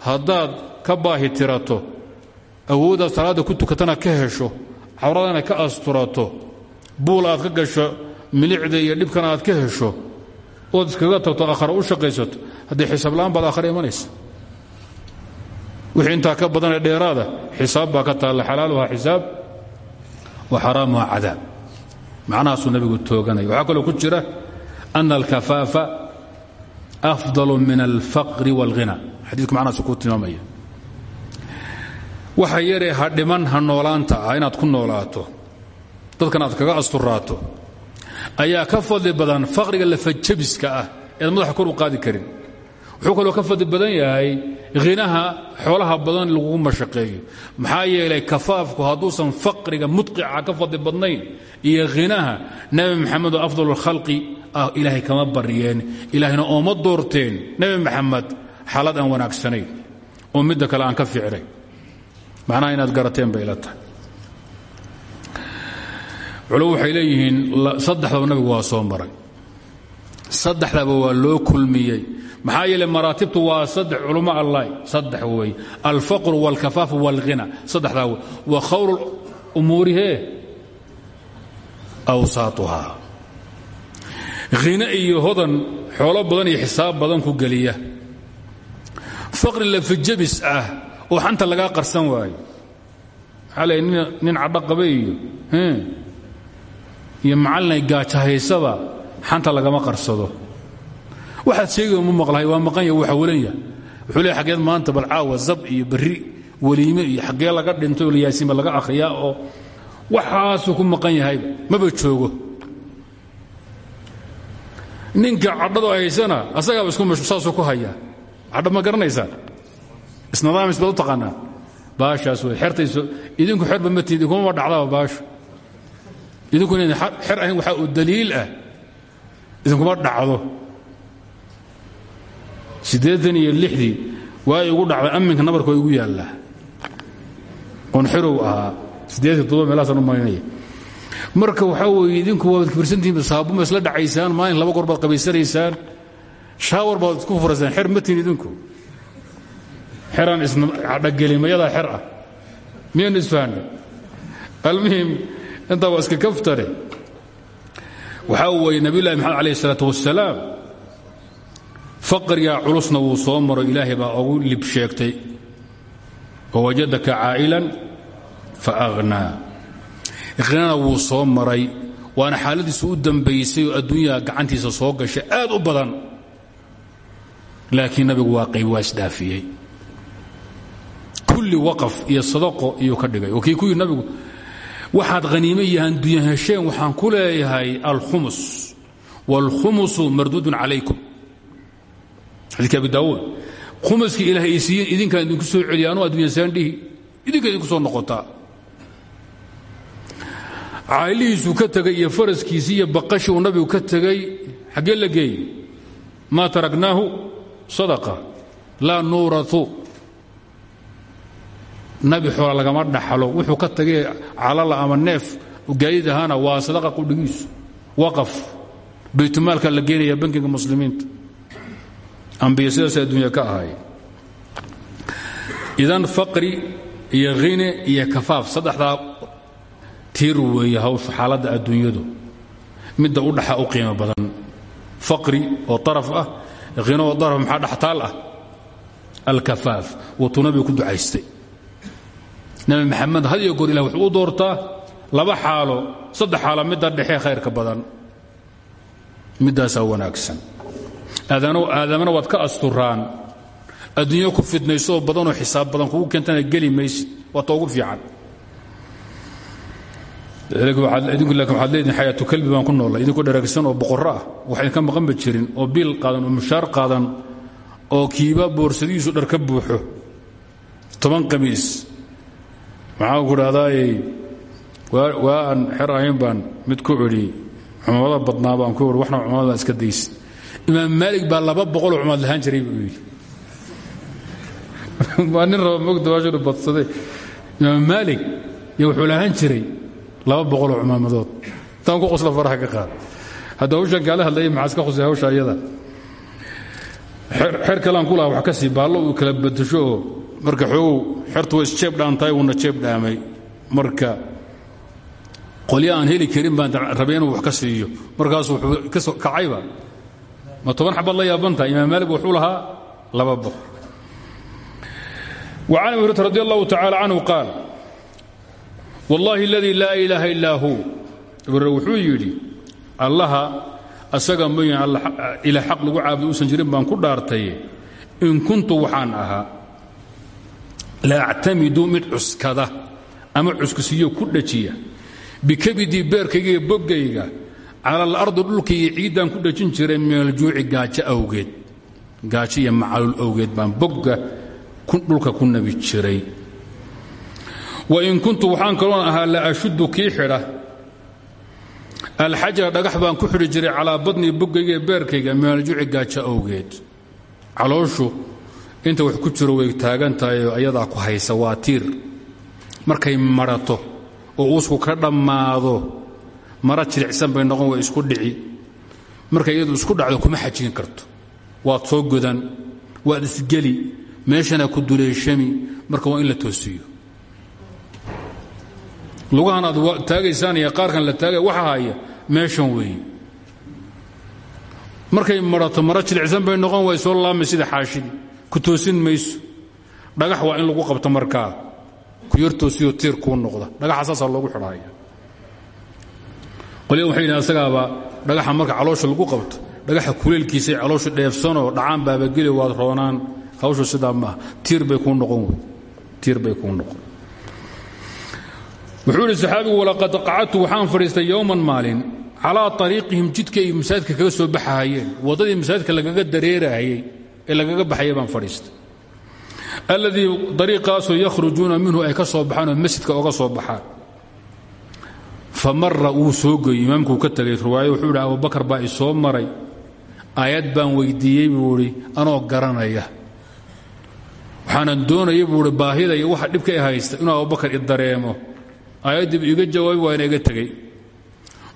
haddaad ka baahi tirato awooddaad salaadda ku tukatana ka hesho cawradana ka asturato buul aad ka gasho milicda iyo dhibkana aad ka hesho ood iskaga tagto akhara u shaqaysato haddii xisaab-la'aan baad akhara imanaysa wixii intaa ka badanee dheeraada xisaab baa ka taalla xalaaluhaa xisaab wa xaraamuha cadaab. Macnahaasuu nabigu tooganaya waxaa kaloo ku jira ana alkafaafa afdalu min alfaqri wاlghina xadiiku macnahaasu kuu tilmaamaya. Waxa yaree ha dhiman ha noolaanta ah inaad ku noolaato dadkan aad kaga asturaato ayaa ka fadli badan faqriga lafajabiska ah ead madaxa kor u qaadi karin. Wuxuu kaloo ka fadli badan yahay hinaha xoolaha badan lagugu mashaqeeyo. Maxaa yeelay kafaafku hadduusan faqriga mudqica ka fadli badnayn iyo hinaha nebi maxamed oo afdal khalqi ah ilaahay kama baryeen ilaahayna ooma doorteen nebi maxamed xaalad aan wanaagsanayn. Oo midda kale aan ka ficnay macnaha inaad garateen bay ila tahay. Culum waxay nabigu waa soo maray. Saddexdaba waa loo kulmiyey maxaa yeele maraatibtu waa saddex culummo allah saddex weeye alfaqru wاlkafaafu wاlghina saddexdaa wey wa khawru umuurihee awsaatuhaa khine iyo hodan xoolo badan iyo xisaab badan ku geliya. Faqri lafijabis ah oo xanta lagaa qarsan waayo. Maxaa nin cadho qabe iyo iyo macallinay gaajahaysaba xanta lagama qarsado waxaad sheegaya mu maqlahay waa maqanya waa walanya wuxuu leey xaggeed maanta bal caawa zab iyo berri weliime iyo xaggee laga dhintay oo laga akhriyaa oo waxaasuu ku maqan yahayba maba joogo. Ninka cadhadu haysana asagaaba isku saasuu ku hayaa. Cadho ma garanaysaa isnadaamis baad u taqaanaa baashaas wey xertayso idinku xerba ma tiid idinkuma dhacdaba baashu. Idinku inayn xer ahayn waxaa uu daliil ah. Idinkuma dhacdo siddeean iyo lixdii waa igu dhacday amminka nabarka waa igu yaallaa oon xerow ahaa siddeean todoba meelahaasaan u malaynaya marka waxaa weeye idinku waad kibirsantihiin saabuma isla dhacaysaan maalin laba goor baad qabaysanaysaan shaawar baad isku furaysaan xer ma tihin idinku. Xeraan isdhagelimayadaa xer ah. Miyaynu isfahanna almuhim intaa waa iska kaftare waxaa weeye nabiyullahi maxamed alayh isalaatu wassalaam faqrigaa culusna wuu soo maro ilaahay baa ugu lib sheegtay. Wawajadaka caa'ilan fa aghnaa khinana wuu soo maray waana xaaladiisu u dambaysay oo adduunyaha gacantiisa soo gashay aad u badan. Laakiin nabigu waa qayb waa isdhaafiyey kulli waqaf iyo sadaqo iyuu ka dhigay. Oo kii ku nabigu waxaad khaniime iyo handunya hesheen waxaan ku leeyahay alkhumus. Wاlkhumusu marduudun calaykum xadiika abi daawuud khumuskii ilaahay ay siiyeen idinkaan idinku soo celiya anuu addunya saandhihi idinka idinku soo noqotaa. Caalihiisuu ka tegay iyo faraskiisii iyo baqashii uu ka tegey xaggee la geeyey? Maa sadaqa laa nuuratu nabi xoola lagama dhaxlo wuxuu ka tagay calala ama neef gaadid ahaana waa sadaqa qudhigiisu waqaf baytumaalka la bankiga muslimiinta ambiya sidaas adduunya ka ahaay idan faqri iyo khine iyo kafaaf saddexdaa tiir weeye hawshu xaaladda adduunyadu. Midda u dhaxa u qiimo badan. Faqri oo araf ah khino oo araf maxaa dhaxtaal ah? Alkafaaf. Watuu nabigu ku ducaystay. Nabi maxamed had goor ilah wuxuu u doortaa laba xaalo saddex xaalo midda dhexee khayrka badan. Middaasaa wanaagsan aadamana waad ka asturaan. Adduunyo ku fidnayso oo badanoo xisaab badan kugu keentana geli maysid. Waa ta ugu fiican. Idinku laakin waxaad leedihin kalbi baan ku noollay idinkoo dharagsan oo boqorro ah. Wax idinka maqanba jirin. Oo biil qaadan oo mushaar qaadan oo kiiba boorsadiisu dhar ka buuxo. Toban qamiis. Maxaan ku dhahdaayey waa aan baan mid ku idhi cumamada badnaa baan ku idhi waxna cumamada iska daysa imaam maalig baa laba boqoloo cumaad lahaan jiray buu yidhi. <laughs> Waa nin raba mogta baashanu badsade imaam maalig yo wuxuu jiray laba boqoloo cumaamadood. Taan ku qosla faraha ka qaad. Hadda hawshan kaala hadlayay maxaa iska khusay hawsha iyada xer kalaan ku wax ka sii baallo uu kala badasho oo marka xoogow xertu waa isjeeb dhaantahay uuna jeeb dhaamay. Marka qolya aan heli karin baan rabay wax ka siiyo. Markaasuu wuxuu kacayba ma toban xabad la yaabantaha imaam maalig wuxuu lahaa laba boqol وعن أبي هريرة رضي الله تعالى عنه قال والله الذي لا إله إلا هو wuxuu yidhi allaha asaga mooyaan ila xaq lagu caabudo uusan jirin baan ku dhaartaye in kuntu waxaan ahaa la actamidu mid cuskada ama cuskusiyo ku dhajiya bikabidii beerkayga iyo boggayga cala alardi dhulka iyo ciiddaan ku dhajin jiray min aljuuci gaajo awgeed. Gaajo iyo macaluul awgeed baan bogga dhulka ku nabi jiray. Wain kuntu waxaan kaloon ahaa la ashuddu kii xidha. Alxajara dhagax baan ku xidhi jiray calaa badnii boggayga ee beerkayga min aljuuci gaajo awgeed. Calooshu inta wax ku jiro way taagan tahay oo ayadaa ku haysa waa tiir. Markay marato oo uusku ka dhammaado mara jilicsan bay noqon way isku dhici. Markay iyadu isku dhacdo kuma xajin karto. Waad soo godan waad isgeli meeshana ku duleeshami marka waa in la toosiyo. Lugahan aad taagaysaan iyo qaarkan la taagay waxa haya meeshan weeye markay marato mara jilicsan bay noqon way soo laamay sida xaashidii ku toosin mayso. Dhagax waa in lagu qabto markaa. Ku yar tiir kuu noqda. Dhagaxa saasaa loogu xidhaya qolya waxay yidhahan asagaaba dhagaxa marka caloosha lagu qabto dhagaxa kuleelkiisay calooshu dheefsanoo dhacaan baabageli waad roonaan. Hawshu sidaa maaha. Tiir bay kuu noqon wey. Bay kuu noqon. Wuxuu idhi saxaabigu walaqad qacadtu waxaan fadhiistay yowman maalin calaa ariiqihim jidka ay kaga soo baxahayeen waddadii masaajidka lagaga dareerahayey ee lagaga baxaya baan fadhiistay. Alladii ariiqaasoo yakhrujuuna minhu ay ka soo baxaan oo masjidka soo baxaan fa mara wuu soo goyey imaamkuu ka tegay riwaayo wuxuu idhi abubakar baa i soo maray. Aayad baan weyddiiyey buu idhi anoo garanaya. Waxaanan doonaya buu idhi baahida iyo waxa dhibka i haysta inuu abubakar i dareemo. Aayaddiibu iga jawaabi waa ina iga tegey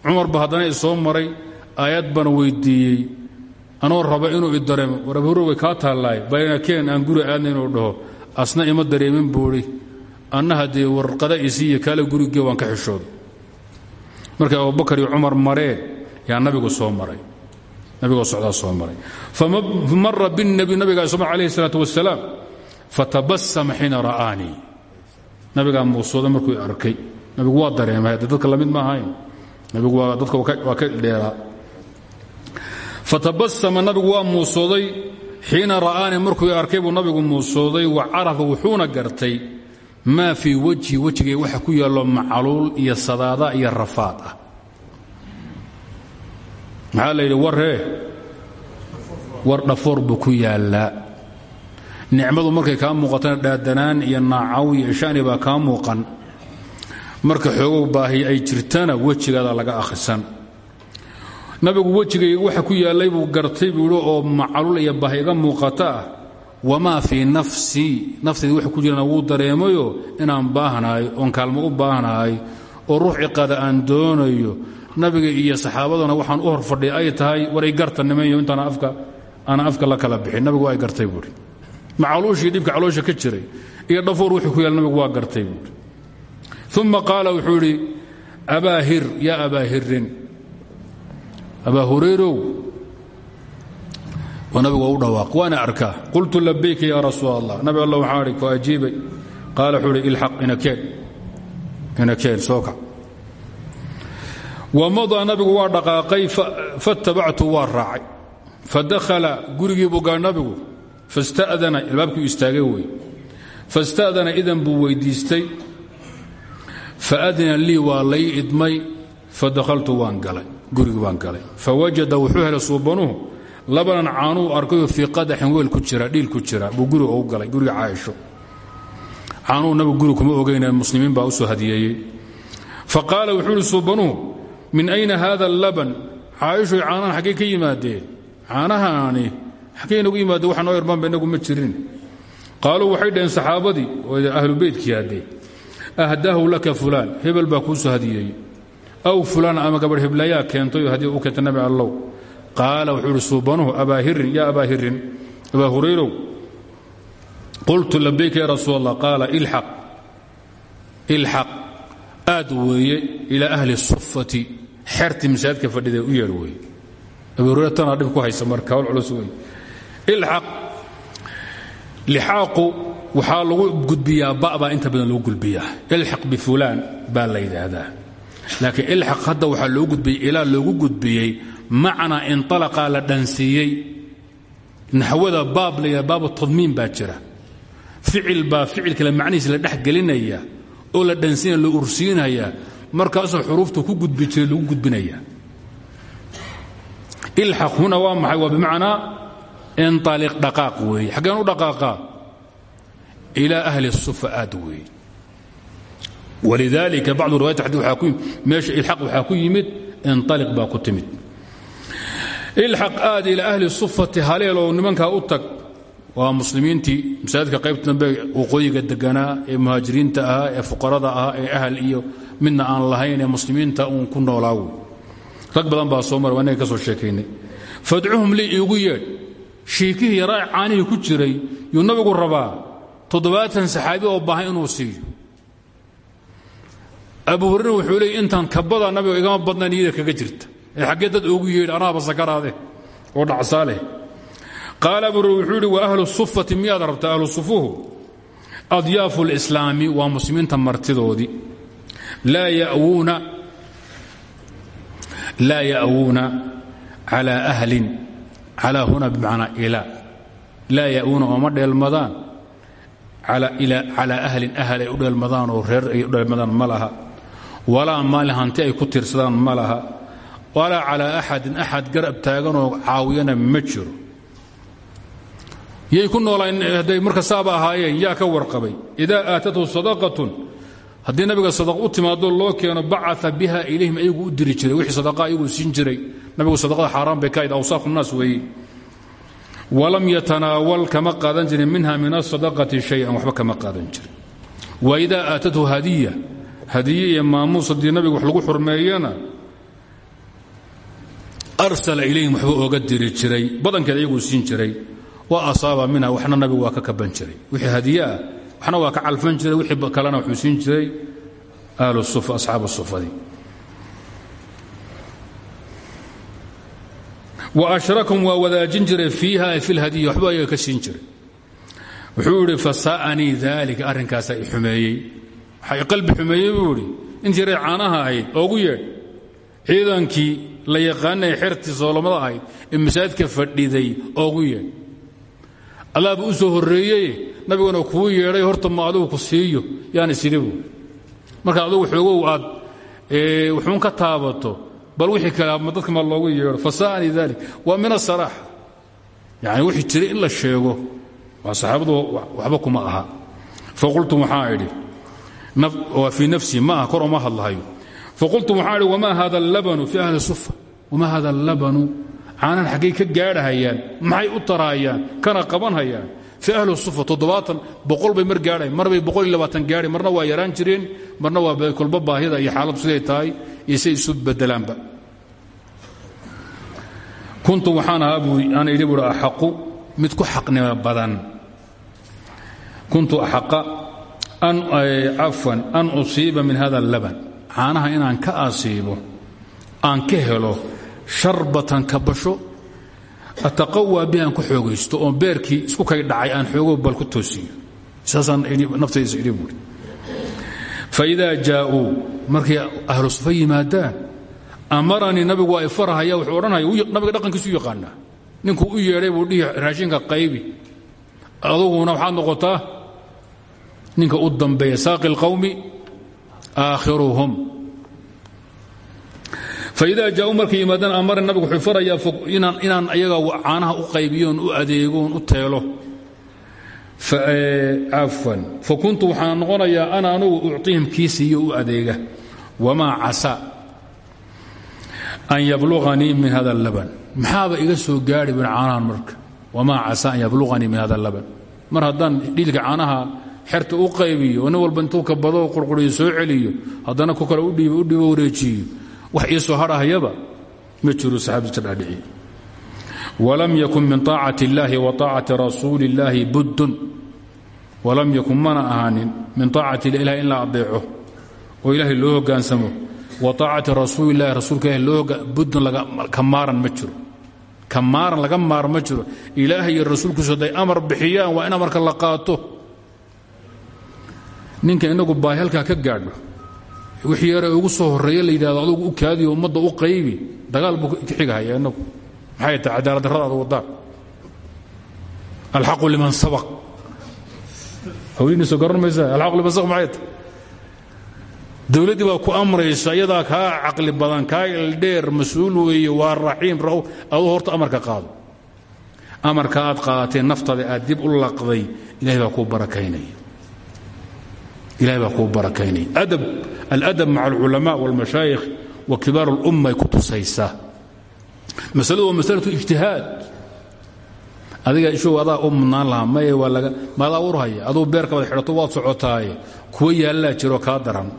cumar ba haddana i soo maray aayad baan weyddiiyey anoo raba inuu i dareemo. War abhuro way kaa taallaay bayna keen aan guri aadna inuu dhaho. Asna ima dareemin buuhi anna haddee warqada isiiya kaale gurigee waan ka xishooday markay abubakar iyo cumar mareen yaa nabigu soo maray. Nabigoo socdaa soo maray. Famara binnabi nabigaa soo mar alayhi isalaatu wasalaam fatabasama xiina ra'aanii nabigaa muusuuda markuu arkay. Nabigu waa dareemay hadde dadka la mid ma ahayn. Nabigu waa dadka waa ka dheeraa. Fatabasama nabigu waa muusooday xiina ra'aanii markuu arkay nabigu muusooday wa carafa wuxuuna gartay maa fii wejhi wejigay waxa ku yaallo macaluul iyo sadaada iyo rafaad ah. Maxaa la yidhi warree war dhafoor buu ku yaallaa nicmadu markay kaa muuqatana dhaadanaan iyo naacaw iyo ishani baa kaa muuqan. Marka xoogow baahi ay jirtana wejigaada laga akhrisan nabigu wejigayga waxa ku yaallay buu gartay buu yidhi oo macalul iyo baahi iga muuqata ah wamaa fii nafsii naftayda waxa ku jirana wuu dareemayo inaan baahnahay oon kaalmo u baahnahay oo ruux ciqaada aan doonayo. Nabiga iyo saxaabaduna waxaan u hor fadhiya ay tahay war ay garta nimanyo intaan afka aanan afka la kala bixin. Nabigu ay gartay buuhi macaluushii dhibka caloosha ka jiray iyo dhafoor wuxuu ku yaal nabigu waa gartay buuhi uma qaala wuxuu idhi abaa hir yaa abaa hirin abaa hurayrow nabigu u dhawaaq waana arkaa. Qultu labayka ya rasuul allah nabi alla waxaan idhi ku ajiibay. Qaala wuxuu idhi ilxaq inakeen inakeen soo kac wamadaa nabigu waa dhaqaaqay fatabactu waa raacay. Fadakhala gurigii buu gaa nabigu fasta'dana albaabkuu istaagay wey fasta'dana idan buu weyddiistay faadina lii waa lay idmay fadakhaltu waan galay gurigii baan galay. Fawajada wuxuu helay suubanuhu labanan caanuu arkayoo fii qadaxin weel ku jira dhiil ku jira buu guriga galay guriga caaisho caanuhu nabigu guri kuma ogayna muslimiin baa u soo hadiyeeyey fa qaala wuxuu ihi suubanuhu min ayna haada allaban? Caaishoy caanahan xaggay ka yimaadeen caanahaani xaggay inagu yimaadeen waxa noo yarbaanba inagu ma jirin. Qaaluu waxay dhaheen saxaabadii oo ahlu beytkii haddee ahdaahu laka fulaan. Hebel baa kuu soo hadiyeeyey aw fulaan ama gabadh heblayaa keentay haddii u keenta nabi qaala wuxuu ihi suubanuhu abaa hirin yaa abaa hirin abaa hurayrow qultu labayka ya rasuul allah qaala ilxaq ilxaq aad ahli sufati xertii masaajidka fadhida u yeedh weeye. Abu hurayra ku haysa marka hawl culus weeye. Ilxaq lixaaqu waxaa lagu gudbiyaa inta badan lagu gudbiyaa. Ilxaq bifulaan baa la yidhaahdaa. Laakiin ilxaq hadda waxaa loo gudbiyey ilaa loogu gudbiyey macnaa inalaqaa la dhansiiyey. Naxwada baab la baabu tadmiin baa jira. Ficil baa ficilkale macnihiis la dhexgelinaya oo la dhansiinaya la ursiinaya markaasoo xuruuftu ku gudbi jiray lagu gudbinaya. Ilxaq huna waa maxay? Waa bimacnaa inaliq dhaqaaq weeye. Xaggeen u dhaqaaqaa ilaa ahli الsufaad weeye. Walidaalika bacdu riwayat xadii meesha ilxaq waxaa ku yimid inaliq baa ku timid ilxaq aad ilaa ahli sufati haleeloo nimankaa u tag. Waa muslimiintii masaajidka qaybta dambe waqooyiga deganaa ee muhaajiriinta ahaa ee fuqarada ahaa ee ahal iyo midna aan lahayn ee muslimiinta uun ku noolaa wey rag badan baa soo mara waa ka soo sheekaynay. Fadcuhum lii iigu yeedh. Shiikihii yaraa caanihii ku jiray yuu nabigu rabaa toddobaatan saxaabi oo baahan inuu siiyo. Abu hurayra wuxuu leeyay intaan kabada nabiga igama badna niyada kaga jirta ee xaggee dad oogu yeedhi anaaba sakaraade oo dhacsaa leh qaala hurayra wuxuu yidhi wa ahlu sufati miyaad rabtaa ahlu sufuhu? Adyaafu lislaami waa muslimiinta martidoodii laa ya'wuuna laa ya'wuuna calaa ahlin calaa huna bimacnaa ilaa laa ya'wuuna ooma dheelmadaan calaa ahlin ahal ay u dheelmadaan oo reer ay u dheelmadaan ma laha. Walaa maalin hanti ay ku tiirsadaan ma laha walaa calaa axadin axad garab taaganoo caawiyana ma jiro. Yay ku noolaan hadday marka saaba ahaayeen yaa ka warqabay. Idaa aatathu sadaqatun haddii nabiga sadaq u timaado loo keeno bacaa biha ilayhim ayagu u diri jiray. Wixii sadaqa ayagu siin jiray. Nabigu sadaqada xaaraan bay ka ahayd awsaaqu naas weeye walam yatanaawal kama qaadan jirin minha min asadaqati shayan waxba kama qaadan jirin. Wa idaa aatathu hadiya hadiye iyo maamuus haddii nabiga wax lagu xurmeeyana arsala ilayhim waxba ooga diri jiray badankeed ayaguu siin jiray. Wa asaaba minha waxna nabigu waa ka kaban jiray. Wixii hadiye ah waxna waa ka calfan jiray wixii kalena wuxuu siin jiray asxaabu sufadii wa ashrakum waa wadaajin jiray fiiha fi lhadiyi waxba ayaga ka siin jiray. Wuxuu idhi fasa'anii daalika arrinkaasaa i xumeeyey. Waxaa qalbi xumeeyey buu idhi intii reer caanaha ahayd oogu ciidankii la yaqaanay xertii soolomada ahayd ee masaajidka fadhiday oogu yeedh. Allaaba u soo horreeyey nabiguna kuu horta ma ku siiyo yaan isidhi buu. Marka adugu xoogow aad wuxuun ka taabato bal wixii kale dadka ma loogu yeedho. Fasa'anii dalik waa min asaraaxa yani wixii jiray in la sheego. Waa saxaabadu waxba kuma aha. Faqultu waxaa idhi? Waa fii nafsii ma aha kor hadlahayo faqultu waxaa idhi wamaa hada allabanu fii ahli sufa wamaa hada allabanu caanan xaggay ka gaadhahayaan maxay u taraayaan kana qabanhayaan fii ahli sufa toddobaatan boqol bay mar gaadhayan mar bay boqol iyo labaatan gaadhay marna waa yaraan jireen marna waa kolba baahida iyo xaaladdu siday tahay iyo say isu bedelaanba kuntu waxaan ahaa buu aan idhi buuhi axaqu mid ku xaqnimo badan kuntu axaqa an cafwan an usiiba min hada allaban caanaha inaan ka asiibo aan ka helo sharbatan kabasho ataqawaa bihi aan ku xoogaysto oo beerkii isku kay dhacay aan xoogo bal ku toosiyo. Saasaan naftaydiisa idhi buuhi faidaa jaa'uu markay ahlu sufa yimaadaan amaranii nabigu waa ifarahaya wuxuu odhanaya nabiga dhaqankiisu yaqaanaa. Ninkuu u yeedhay buu dhihi raashinka qaybi. Aduguna waxaad noqotaa ninka u dambeeya saaqi اlqawmi aakhiruhum faidaa jaa'uu markay yimaadaan amara nabigu wuxuu farayaa inaan ayaga caanaha u qaybiyoon u adeegoon u teelo cafwan fakuntu waxaan noqonayaa ana anugu ucطihim kii siiyo u adeega wamaa casaa an yabluغanii min hada اlaban maxaaba iga soo gaari bin caanahan marka wamaa casaa an yabluغanii min hada اlaban mar haddaan dhiilka caanaha xerta u qaybiyo nin walba intuu kabado qurquriyo soo celiyo haddana ku kale udhiibo udhibo wareejiyo. Wax iisoo hadhahayaba ma jiro saxaabi jadhadhiciye walam yakun min aacati اllaahi wa aacati rasuuli اllaahi walam yakun mana ahaanin min aacati ilah in la adeeco oo loo hogaansamo. Wa aacati rasuulilahi rasuulka ilah buddun ka maaran ma jiro. Ka laga maar ma jiro. Ilaahay iyo rasuulkiisu hadday amar bixiyaan waa in amarka la qaato ninka inagu baahi halkaa ka gaadho wixii yare ugu soo horreeye la yidhahdo adugu u kaadiyo ummadda u qaybi dagaal buu ka xigahaya maxay tahay cadaalad darradaada wadaan? Alxaqu liman sabaq. Hawliinii soo garan maysaa? Alxaqu liman sabaq maxay tahay? Dowladdii ku amraysa iyadaa kaa caqli badan kaa ildheer mas'uul weeye waa raxiim adu horta amarka qaado. Amarka aad qaadatee naftada aad dib u laqday ilahay baa kuu barakaynaya ilahay baa kuu barakaynaya adab aladab maca alculamaa walmashaayikh wa kibaar اlumma ku tusaysaa masaladu waa masalatu ijtihaad. Adiga ishow adaa u mudnaan maye waa laga maadaa urhaya aduu beerkabaad xidhato waad socotaaye. Kuwa yaallaa jiroo kaa daran.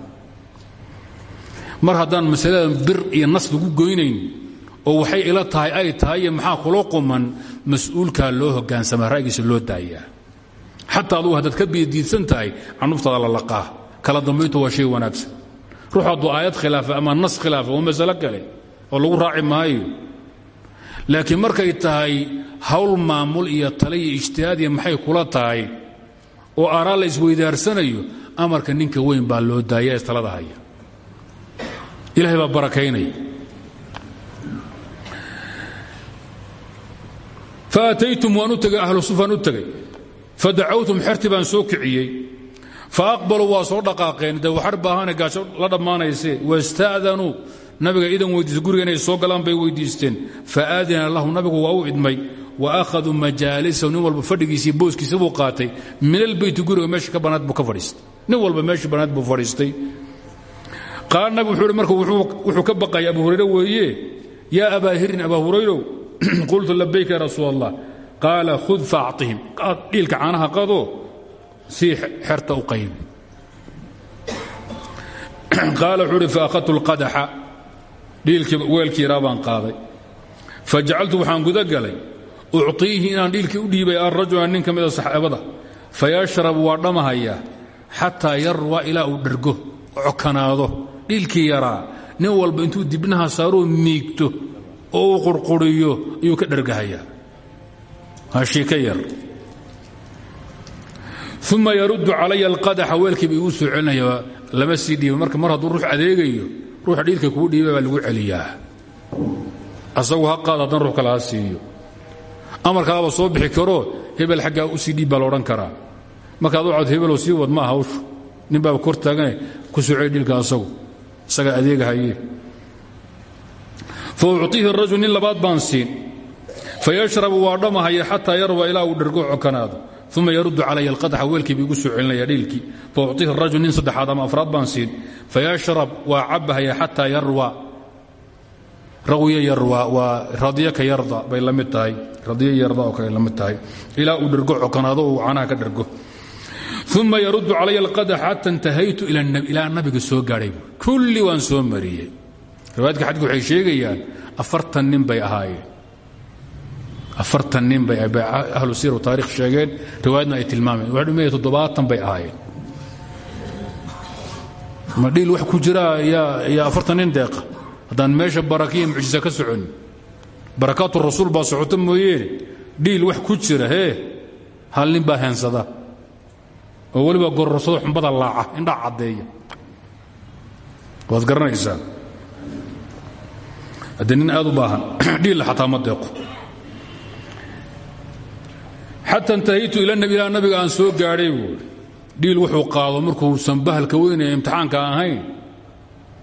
Mar haddaan masaladan bir iyo nas lagu goynayn oo waxay ila tahay ay tahay maxaa kula quman? Mas'uulkaa loo hogaansamaa ra'giisa loo daayaa xataa adugu haddaad ka biyadiidsan tahay canuftaada la laqaa kala dambayntu waa shay wanaagsan. Ruux hadduu aayad khilaafa ama nas khilaafa waa masalo kale oo lagu raaci maayo. Laakiin markay tahay hawl maamul iyo tale iyo ijtihaadiya maxay kula tahay oo aaraa la isweydaarsanayo amarka ninka weyn baa loo daaya ee talada haya. Ilahay baa barakaynaya. Faataytum waan u tegay ahlu sufaan u fadacawtum xerti baan soo kiciyey faaqbaluu waa soo dhaqaaqeen de waxar baahane gaajo la dhammaanayse wasta'danuu nabiga idan weydiista guriga inay soo galaan bay weydiisteen faadina lahu nabigu waa u idmay wa akhaduu majaalisahu nin walba fadhigiisii booskiisa buu qaatay min albeyti guriga meesha ka banaad buu ka fadhiistay nin walba meeshii banaad buu fadhiistay qaala nabig wuxuu hi marka wuxuu ka baqaya abu hurayre weeye yaa abaa hirin abaa hurayrow qultu labayka ya rasuul allah qaala hud faacihim dhiilka caanaha qadoo sii xerta u qaybi qaala wuxuu uhi faakhadtu lqadaxa dhiilkii weelkii qaaday fajacaltu waxaan guda galay ucطiihi inaan dhiilkii u dhiibay arajula nin ka mida saxaabada fayashrab waa dhamahaya xataa yarwa ilaa uu dhargo cokanaado dhiilkii yaraa nin walba intuu dibnaha saaroo miigto oo uu qurquriyo ayuu ka dhargahayaa hashii ka uma yaruddu calaya alqadaxa weelkiiba igu soo celinaya lama sii dhiiba marka mar hadduu ruux adeegayo ruuxa dhiilka kuu dhiibay baa lagu celiyaa. Asagu ha qaad haddana ruux kale ha siiyo. Amarkaaba soo bixi karoo hebel xaggaa u sii dhiib baa laodhan karaa. Markaad u cod hebelow sii wad maa hawshu. Nin baaba kor ku soo celi asagu. Isagaa adeegahaye fa ucطiihi rajul nin labaad baan fayashrabu waa dhamahaya xataa yarwa ilaa uu dhergo cokanaado uma yaruddu calaya alqadaxa weelkii buu igu soo celinaya dhiilkii fa ucطiihi rajul nin saddexaad ama afraad baan siin fayashrab waa cabahaya xataa yarwa. Rawiya yarwa waa radiya ka yarda bay la mid tahay radiya yarda oo kale la mid tahay ilaa uu dhergo cokanaado uu canaha ka dhergo. Uma yaruddu calaya alqadax xata intahaytu ilaa nabiga soo gaadhay kulli waan soo mariyey. Riwaayadka xadidku waxay sheegayaan afartan nin bay ahaayeen afartan nin bay ahlu sir taarikh sheegeen riwaayadna ay tilmaameen. Waxay dhumaya toddobaatan bay ahaayeen. Ma dhiil wax ku jira yaa afartan nin deeqa? Haddaan meesha barakiya mucjisa ka soconin barakaatu rasuul baa socota mooyeene dhiil wax ku jira hee? Hal nin baa heensada? Oo weliba gororsado xumbada laaca indhaa caddeeya. Waad garanaysaa? Haddee nin aad u baahan <clears throat> dhiilla xataa ma deeqo xata intahaytu ila nabi ilaa nabiga aan soo gaadhay buui dhiil wuxuu qaado markuusan bahalka weynaya imtixaanka ahayn.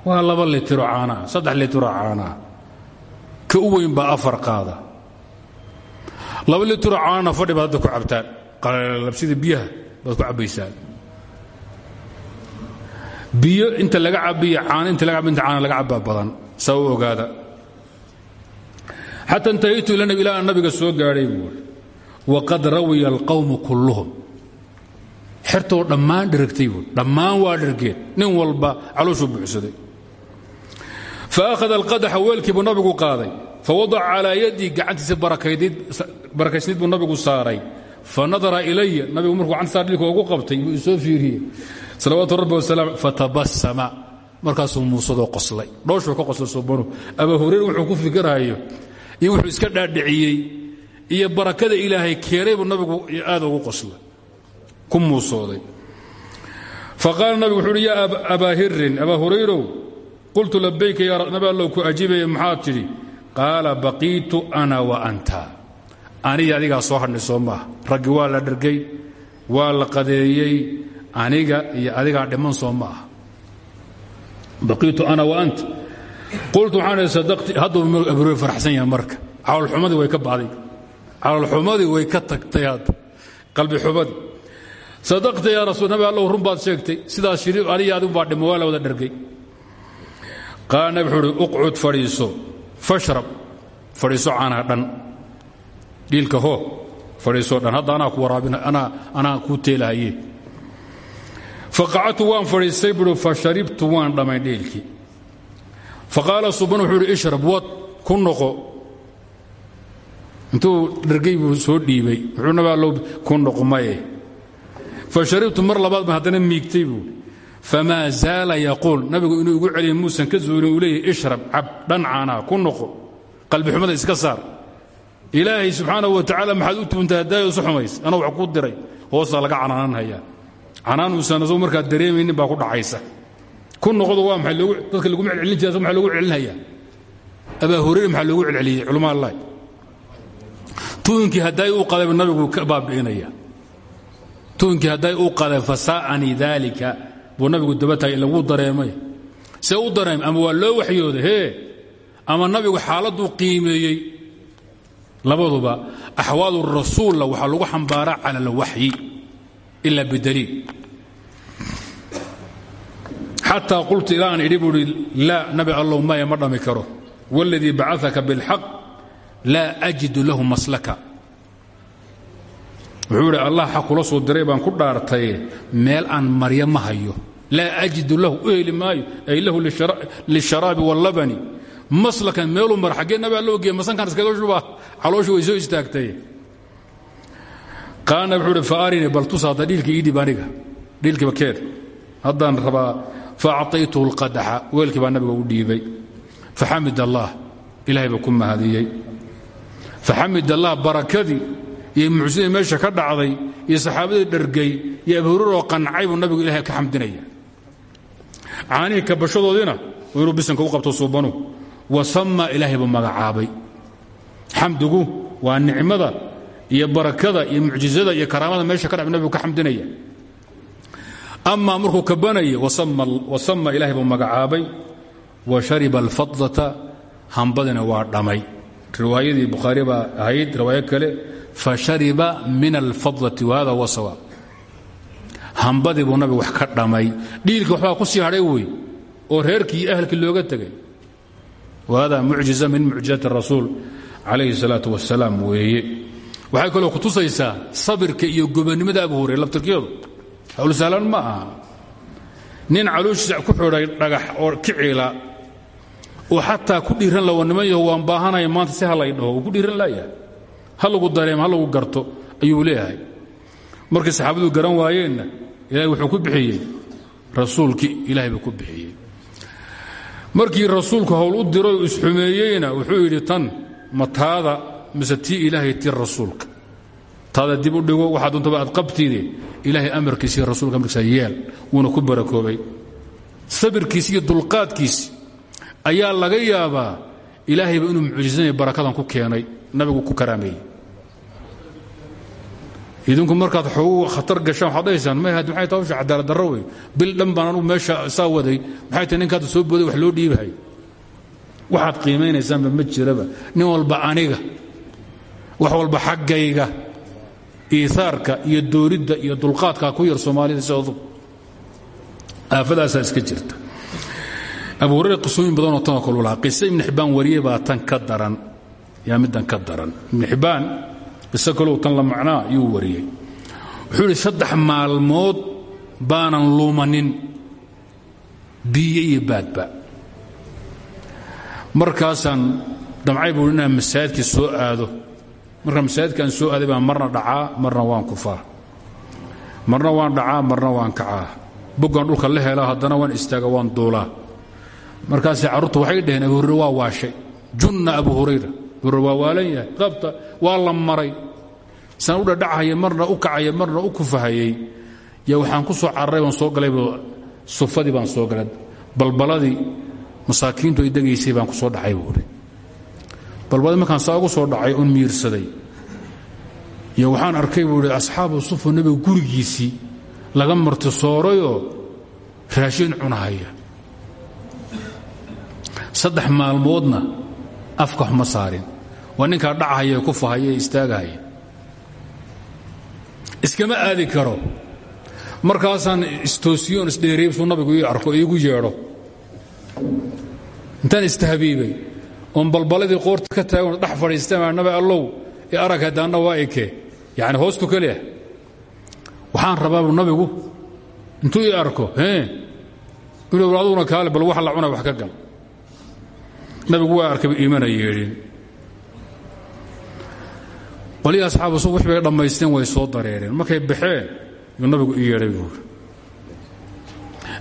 Waa laba litiro caanaa saddex litiro caanaa ka u weyn baa afar qaada. Laba litiro caanana fadhi baad hadda ku cabtaan qalabsida biyaha baad ku cabbaysaan. Biyo inta laga cabbiyo caano inta laga inta caana laga cabbaa badan. Saa u waqad rawiya alqawmu kulluhum. Xertoo dhammaan dheragtay buui dhammaan waa dhergeen nin walba calooshuu buuxsaday. Faahada alqadaxa weelkiibuu nabigu qaaday. Fawadaca calaa yadii gacantiisa barakaysnayd buu nabigu saaray. Fanadara ilaya nabigu markuu gacantisaa dhilka ugu qabtay buu isoo fiiriyey. Salawaatu rabbi wasalaam fatabasama markaasuu muusadoo qoslay. Dhooshuu ka qoslay suubanu abaa hureyre wuxuu ku fikirhayo iyo wuxuu iska dhaadhiciyey iyo barakada ilaahay keenay buu nabigu aad ugu qoslay. Ku muusooday. Faqaala nabigu wuxuu uhi yaa abaa hirin abaa hurayrow qultu labayka yaa nabi allow ku ajiibaya maxaad tidhi qaala baqiitu ana wa anta. Aniga adigaa soo hadhnay soo maaha raggi waa la dhergay waa la qadeeyey. Aniga iyo adigaa dhiman soo ma aha. Baqiitu ana wa anta. Qultu waxaan sadaqti hadduu abuure farxsan yahay marka. Calolxumadii way ka bacday calolxumadii way ka tagtay hadda qalbi xumadii sadaqta yaa rasuul nabi allow run baad sheegtay sidaas shiri aniga adigu baa dhimo waa la wada dhergay qaala nabi wuxuu uhi uqcud fadhiiso fashrab fadhiiso caanaha dhan. Dhiilka hoo fadhiisoo dhan. Hadda anaa ku waraabina anaa anaa kuu teelahaye faqacadtu waan fadhiistay buui fasharibtu waan dhamay dhiilkii. Faqaala suban wuxuu uhi ishrab wad ku noqo intuu dhergay buu soo dhiibay. Wuxuu nabi allow ku noqo maye fasharibtu mar labaad ba haddana miigtay buui famaa zaala yaquul. Nabigu inuu igu celiya muusan ka zuulin uu leeyahy ishrab cab dhan caanaa ku noqo. Qalbixumada iska saar. Ilaahay subxaanahu wa tacaala maxaad u tuuntay haddaay isu xumays? Wax kuu diray. Hoosaa laga canaananhayaa canaan uusan asagu markaa dareemaynin baa ku dhacaysa. Ku noqdo waa maay dadka laguma celcelin jira maa loogu celinhayaa abaa hurayre maxaa loogu celceliyey culamaa allahi tuunkii haddaay u qadayba nabigu ka baabi'inaya. Tuunkii hadday u qaday fasaa'anii daalika buu nabigu daba taagay dareemay. See u dareemay ama waa loo waxyooday hee ama nabigu xaaladduu qiimeeyey. Labaduba axwaal rasuulla waxaa lagu xambaaraa cala alwaxyi ila bidaliil. Xataa qultu ilaa aan idhi nabi allow maya ma karo. Waladii bacaaka biاlxaq laa ajidu lahu maslaka. Wuxuu yidhi allah ha kula soo diray baan ku dhaartaye meel aan maryo ma hayo. Laa ajidu lahu u heli maayo ay lahu lisharaabi wallabani maslakan meeluu mar xaggeenna baa loo geeye masankan iskaga shubaa calooshu way soo istaagtaye qaana wuxuu idhi faarini bal tus hadda dhiilkii iidib aniga dhiilkiiba keed. Haddaan rabaa faacطaytuhu weelkii baa nabiga u dhiibay. Faxamid allah ilahay baa ku mahadiyey faxamid allah barakadii iyo mucjizadii meesha ka dhacday iyo saxaabadii dhargay iyo abhururoo qancay buu nabigu ilahay ka xamdinaya. Caanihii kabashadoodiina inuu bisanka u qabto suubanu. Wasama ilaahay buu magacaabay. Xamdigu waa nicmada iyo barakada iyo mucjizada iyo karaamada meesha ka dha nabigu ka xamdinaya. Amaa markuu kabanaya wasama magacaabay. Wa shariba alfadlata hambadina waa dhammay riwaayadii bukhaari baa ahayd riwaayo kale fashariba min alfadlati wahada huwa sawaab hambadii buu nabigu wax ka dhammay dhiilkii waxbaa ku sii hadhay wey oo reerkii iyo ahalkii looga tegay. Wahada mucjiza min mucjizaati rasuul calayhi salaatu wasalaam weeye. Waxay kaloo ku tusaysaa sabirka iyo gobonnimada abu hurayre labtirkeedu hawl sahlan ma aha nin calooshiisa ku xidhay dhagax oo kiciila oo xataa ku dhiiran la niman yaho waan baahanaya maanta si halay dhaho ku dhiiran laayahay ha lagu dareemo ha garto ayuu leeyahay. Markay saxaabadu garan waayeenna ilahay wuxuu ku bixiyey rasuulkii ilahay buu ku bixiyey. Markii rasuulku howl u oo isxumeeyeyna wuxuu yidhi tan ma taada ilaahay tii rasuulka? Taada dib u dhigo waxaa doontaba aad qabtiide ilaahay amarkiisii rasuulka amarkiisa yeel wuuna ku barakoobay. Sabirkiisi iyo dulqaadkiisi ayaa laga yaabaa ilaahayba inuu mucjisanaya barakadan ku keenay nabigu ku karaameeyey. Idinku markaad xoogu khatar gashaan waxaad dhahaysaan may had tahay hawsha cadaalad darro wey bil dhan baan meesha saa maxay tahay ninkaad soo booday wax loo dhiibahay? Waxaad qiimaynaysaanba ma jiraba. Nin walba aniga wax walba xaggayga iiaarka iyo dooridda iyo dulqaadka ku yar soomaalida sidoodu aafadaasaa iska jirta abu hurayra qisooyin badanoo tanoo kalu lahaa qise ibnu xibbaan wariyey baa tan ka daran. Yaa middan ka daran. Ibnu xibbaan qiso kalou tan la macnaa yuu wariyey. Wuxuu idhi saddex maalmood baanan luumanin biyo iyo baadba. Markaasaan damcay buu inaan masaajidkii soo aado. Markaa masaajidkaan soo aaday baan marna dhacaa marna waan kufaa. Marna waan dhacaa marna waan kacaa. Boggaan dhulka la helaa haddana waan istaaga waan duulaa markaasay carruurtu waxay dhaheen abu hurayra waa waashay. Junna abu hurayra. Abu hurayra waa waalan yahay qabta waa maray. San u dhadhachaya marna u kacaya marna u kufahayey ya waxaan ku soo cararay baan soo galayba sufadii baan soo galay. Balbaladii masaakiintu ay baan ku soo dhacay buuri balbaladii markaan saa soo dhacay un miirsaday. Iyo waxaan arkay buu asxaabu sufa nebiga gurigiisii laga marti soorayoo raashin cunahaya saddex maalmoodna afka xuma saarin. Waa ninkaa dhachaya ku fahaya ee istaagahaya iskama aadi karo. Markaasaan istoosiyoon isdheereybsuu nabigu ii arko iigu yeedho. Intaan istahabiibay oon balbaladii qoorta ka taagan dhex fadhiistaan nabi allow ee arag haddaanna waa ike yacni hoostu keliah waxaan rabaabu nabigu intuu ii arko inuu aduguna kaale bal wax la cuna wax ka gal nabigu waa arkayba iimana yeedhin qolihii asxaabu su wix bay way soo dareereen. Markay baxeen yuu nabigu i yeedhay buuri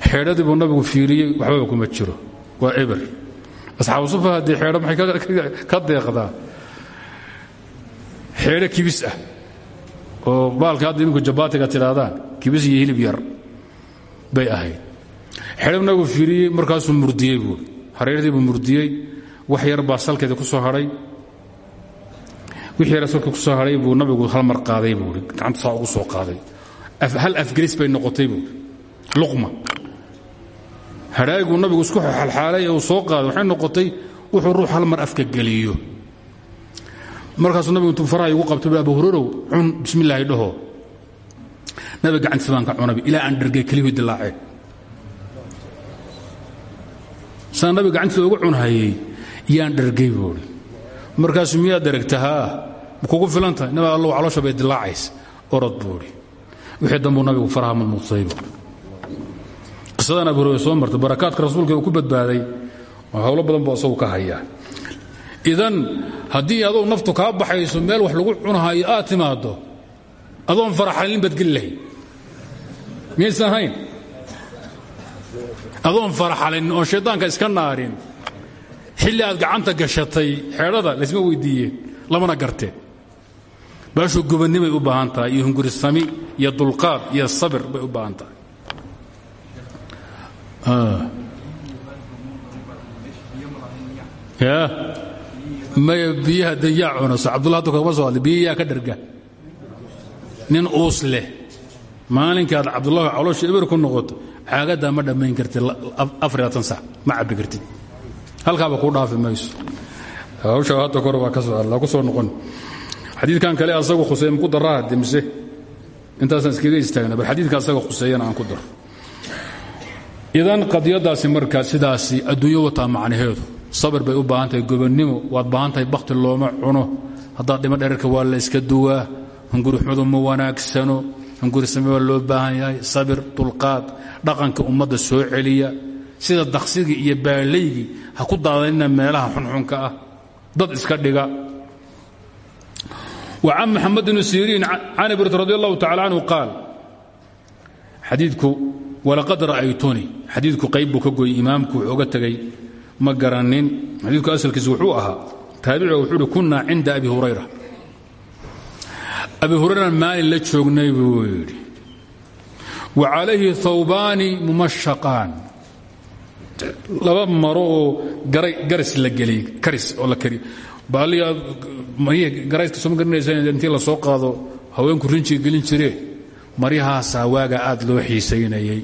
xeedhadii buu nabigu fiiriyey waxbaba kuma jiro. Waa eber. Asxaabu sufa haddii xeedho maxay ka deeqdaa? Xeedho kibis ah oo baalka hadda iminku jabaatiga tidhaahdaan kibis iyo hilib yar bay ahayd. Xeedhab nabigu fiiriyey markaasuu murdiyey buuri hareerdii buu murdiyey wax yar baa salkeeda ku soo hadhay wixii yar ku soo hadhay buu nabigu hal mar qaaday buuri gacanta saa ugu soo qaaday. Hal afgelis bay noqotay buuri luqma. Hadhaaguu nabigu isku xalxaalay ee soo qaaday waxay noqotay wuxuu ruux hal mar afka geliyo. Markaasuu nabigu intuu faraha igu qabtay abu hurarow cun bismi illaahi dhaho. Nabiga gacantiisa baan ka cunabay ilaa aan dhargay kelihii dilaaceen saan nabiga gacantiisa ugu cunhayey yaan dhargay buuri markaasuu miyaad daragta haa ma kugu filan tahay nabi allow caloosha bay orod buuri wixii dambuu nabigu faraha madmuudsaday buuri qisadan abu hurayra soo martay. Rasuulka uu ku badbaaday howlo badan buu asagu ka hayaa. Idan haddii adou naftu kaa baxayso meel wax lagu cunahayo aad timaaddo adoon faraxalin baad geli lahayd miyaysan adoon faraxalin oon shaydaanka iska naarin. Xilli aad gacanta gashatay xeedhada laysma weyddiiyeen lamana garteen baashuu gubannimay u baahan tahay iyo hungurisami iyo dulqaad iyo sabir bay u baahan tahay. Ya maya biyaha de yaa cunaso. Cabdullah hadda kagama soo hadlay ka dharga. Nin uus leh maalinkaad cabdullahi caloosha eber ku noqoto caagaddaa ma dhammayn kartid ma cabbi kartid. Halkaaba kuu dhaafi mayso. Hawsha hadda kor baa ka soo hadlaa ku soo noqon. Xadiidkan kale asagu khuseey maku darraa hadde mise intaasaan iskaga istaagna bal xadiidka asaga khuseeyana aan ku daro idan qadiyadaasi markaa sidaasi adduunyo wataa macnaheedu. Sabir bay u baahan tahay waad baahan tahay looma cuno. Haddaad dhimo dherarka waa la iska duwaa hungurixmadu ma wanaagsano hungurisame waa loo baahan yahay sabir dulqaad dhaqanka ummadda soo celiya. Sida daksigii iyo baalaygii ha ku daadanina meelaha xunxunka ah. Dad iska dhiga. Wa can maxamed bni siriin can ibrat radi allahu tacala canhu qaal xadiidku walaqad ra'aytuni. Xadiidku qayb ka gooyey imaamku wuxuu oga tegey ma garannin. Xadiidku asalkiisu wuxuu ahaa taabiciga wuxuu uhi kunnaa abi hurayra abi hurayran maalin la joognay buu yidhi. Wa calayhi hawbaani mumashaqaan. Laba maro oo garis la geliyey karis oo la kariyo baaliga garayska soo ma garanaysa intii la soo qaado haweenku rinjiga gelin jiree maryahaasaa waagaa aad loo xiisaynayey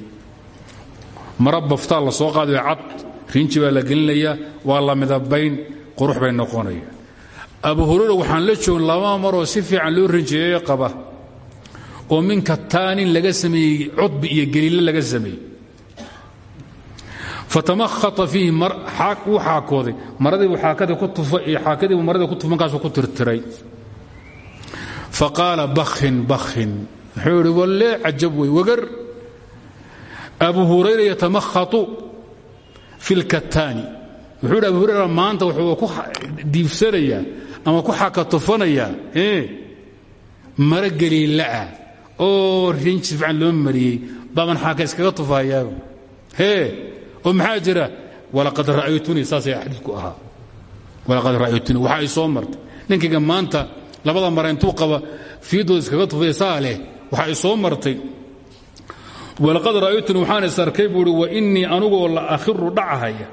mara baftaa la soo qaadayo cad rinji baa la gelinayaa waa la midabayn qurux bay noqonaya abu hurayra waxaan la joogin laba maroo si fiican loo rinjiyeeye qaba. Oo min kataanin laga sameeyey cudbi iyo geliille laga sameeyey. Fatamakhata fiihi wuu xaakooday maradiibu xaakadiibu maradii ku tufa markaasuu ku tirtiray. Faqaala bakhin bakhin. Wuxuu idhi wallee cajab wey wagar. Abu hurayra yatamakhatu fi lkataani wuxuu abu hurera maanta wuxuu ku diibsanayaa ama ku xakatufanayaa maro geliinla'ah oo rinji fiican loo mariyey. Baaban xaaka iskaga tufahayaaba hee oo maxaa walaqad ra'aytunii saasay xadiidku ahaa. Walaqad ra'aytunii waxa ay soo martay. Ninkayga maanta labada mara intuu qaba fiidooda iskaga tufaya saa waxa ay soo martay. Walaqad ra'aytunii waxaan is arkay wa innii anugoo la akhiru dhacahaya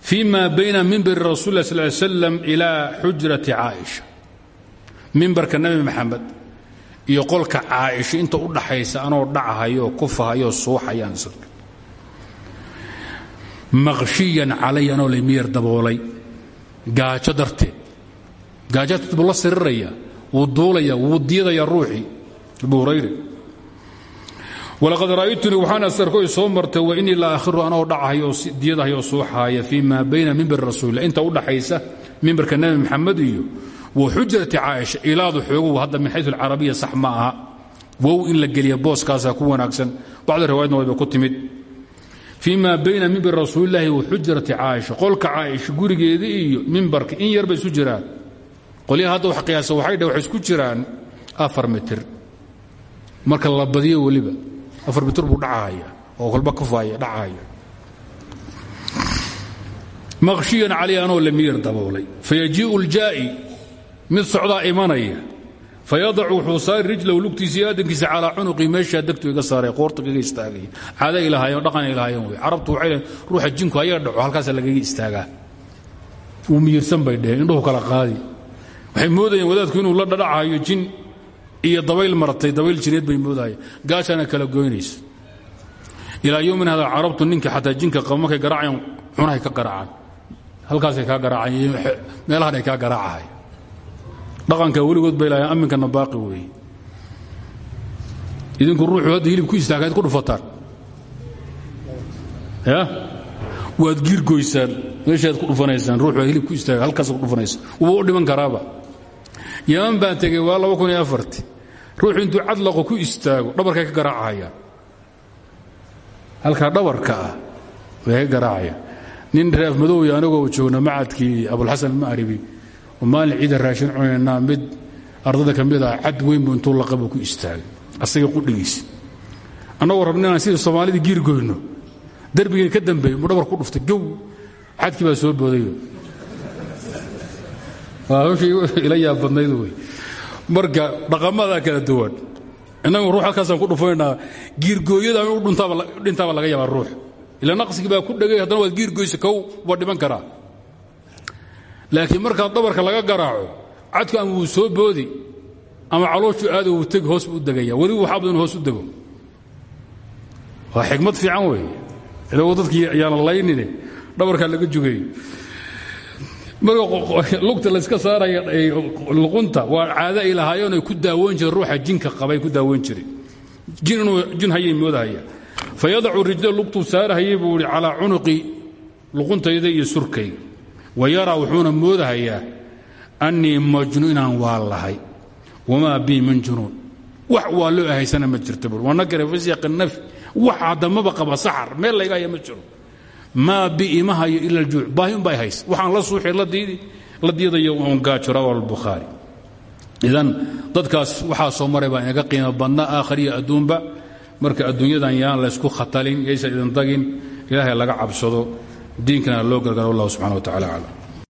fii ma bayna mimbari rasuul lah sal slam ilaa xujrati caaisha mimbarka nebi maxamed iyo qolka caaisha inta u dhaxaysa anoo dhacahayoo kufahayoo suuxayaan is arkay maqshiyan calay anoo lamiyar daboolay. Gaajo darteed gaajo darteed buu la siriraya wuu duulaya wuu diidaya ruuxii abu hurayre walaqad ra'aytunii waxaan asarkoy soo martay wa innii la aakhiru anoo dhacahayo diyadahayoo suuxaaya fii maa bayna mimbari rasuulillah inta u dhaxaysa mimbarka nebi maxamed iyo wa xujrati caaisha ilaadu xoogow hadda min xayu alcarabiya sax ma aha. Wow in la geliya booskaasaa ku wanaagsan. Bacda riwaayadna wayba ku timid. Fii maa bayna mimbari rasuulilaahi wa xujrati caaisha qolka caaisha gurigeedii iyo mimbarka in yar bay isu jiraan. Marka la badiyo afar mitir buu dhacahaya oo kolba kufaya dhacahaya maqshiyan calay anoo lamiyar daboolay. Fayajii'u ljaa'i mid socdaa imanaya. Fayadacu wuxuu saari rijlahu lugtiisa iyo aadankiisa calaa cunuqii meeshaa degtu iga saaray qoorta kaga istaagaya caaday ilahaayeen dhaqan ay lahaayeen wey carabtu waxay ruuxa jinku ayaga dhaco halkaasa lagaga istaagaa. Wuu miyirsan bay dheheen indhuhu kala qaadi. Waxay moodayeen wadaadku inuu la dhadhacayo jin iyo dabayl martay dabayl jineed bay moodahayeen gaashaana kala goynaysa. Ilaa yowmin hada carabtu ninka xataa jinka qaba markay garaacayaan cunahay ka garaacaan. Halkaasay kaa garaacayeen meelahan ay kaa garaacahay dhaqanka weligood bay lahayen aminkana baaqi weeye. Idinku ruuxu hadda hilib ku istaagaad ku dhufataan. Ya? Waad giirgoysaan meeshaad ku dhufanaysaan ruuxu hilib ku istaaga halkaas ku dhufanaysa wuba dhiman karaaba yaman baan tegey waa laba kun iyo afarti ruuxu intuu cadlaqo ku istaago dhabarkay ka garaacahayaan halkaa dhabarka ah way ka garaacayaan nin reef madowya anagoo joogna macadkii abulxasan alma'ribi oo maalin ciida raashin cunaynaa mid ardada ka mid ah cad weyn buu intuu ku istaagay asaga qudhigiisa annagoo rabna inaan sida soomaalida giirgoyno darbigeen ka dambeeyey mu dhabar ku dhuftay gow cadkii baa soo boodayo ila yaab badnayd wey. Marka dhaqamadaa kala duwan innagu ruux halkaasaan ku dhufaynaa giirgooyada inuu dhintaaba laga yaabaa ruux. Ila naqsigii baa ku dhegay haddana waad giirgoysa kow waa dhiman karaa. Laakiin markaa dabarka laga garaaco cadku ama wuu soo boodi ama calooshu aado wuu tegi hoos u degaya. Weliba waxaa badan hoos u dego. Waa xikmad fiican weeye ilagu dadkii ayaana laynine dhabarkaa laga jogeeyo lugta layska saaraya luqunta waa caado ay lahaayeen ay ku daawoon jireen ruuxa jinka qabay ku daawoon jireen jin inuu jin hayay moodahaya fayadacu rijla lugtuu saarahayay buu ihi calaa cunuqi luquntayda iyo surkayga wa yaraa wuxuuna moodahayaa annii majnuun inaan waa lahay wamaa bii min junuun. Wax waa ahaysana ma jirta bur. Waa nakare fasiiq nafi wax haddamaba qaba saxar meel layga haya ma jiro maa bi ima hayo ila aljuuc. Baahi un bay hays. Waxaan la suuxi la diidayo un gaajo rawa albukhaari. Idan dadkaas waxaa soo maray baa inaga qiimo badna aakhariya adduunba. Marka adduunyadan yaan laysku khatalin yaysan idin dagin ilaahay laga cabsado diinkana loo gargaro wallahu subxana wa tacala aclam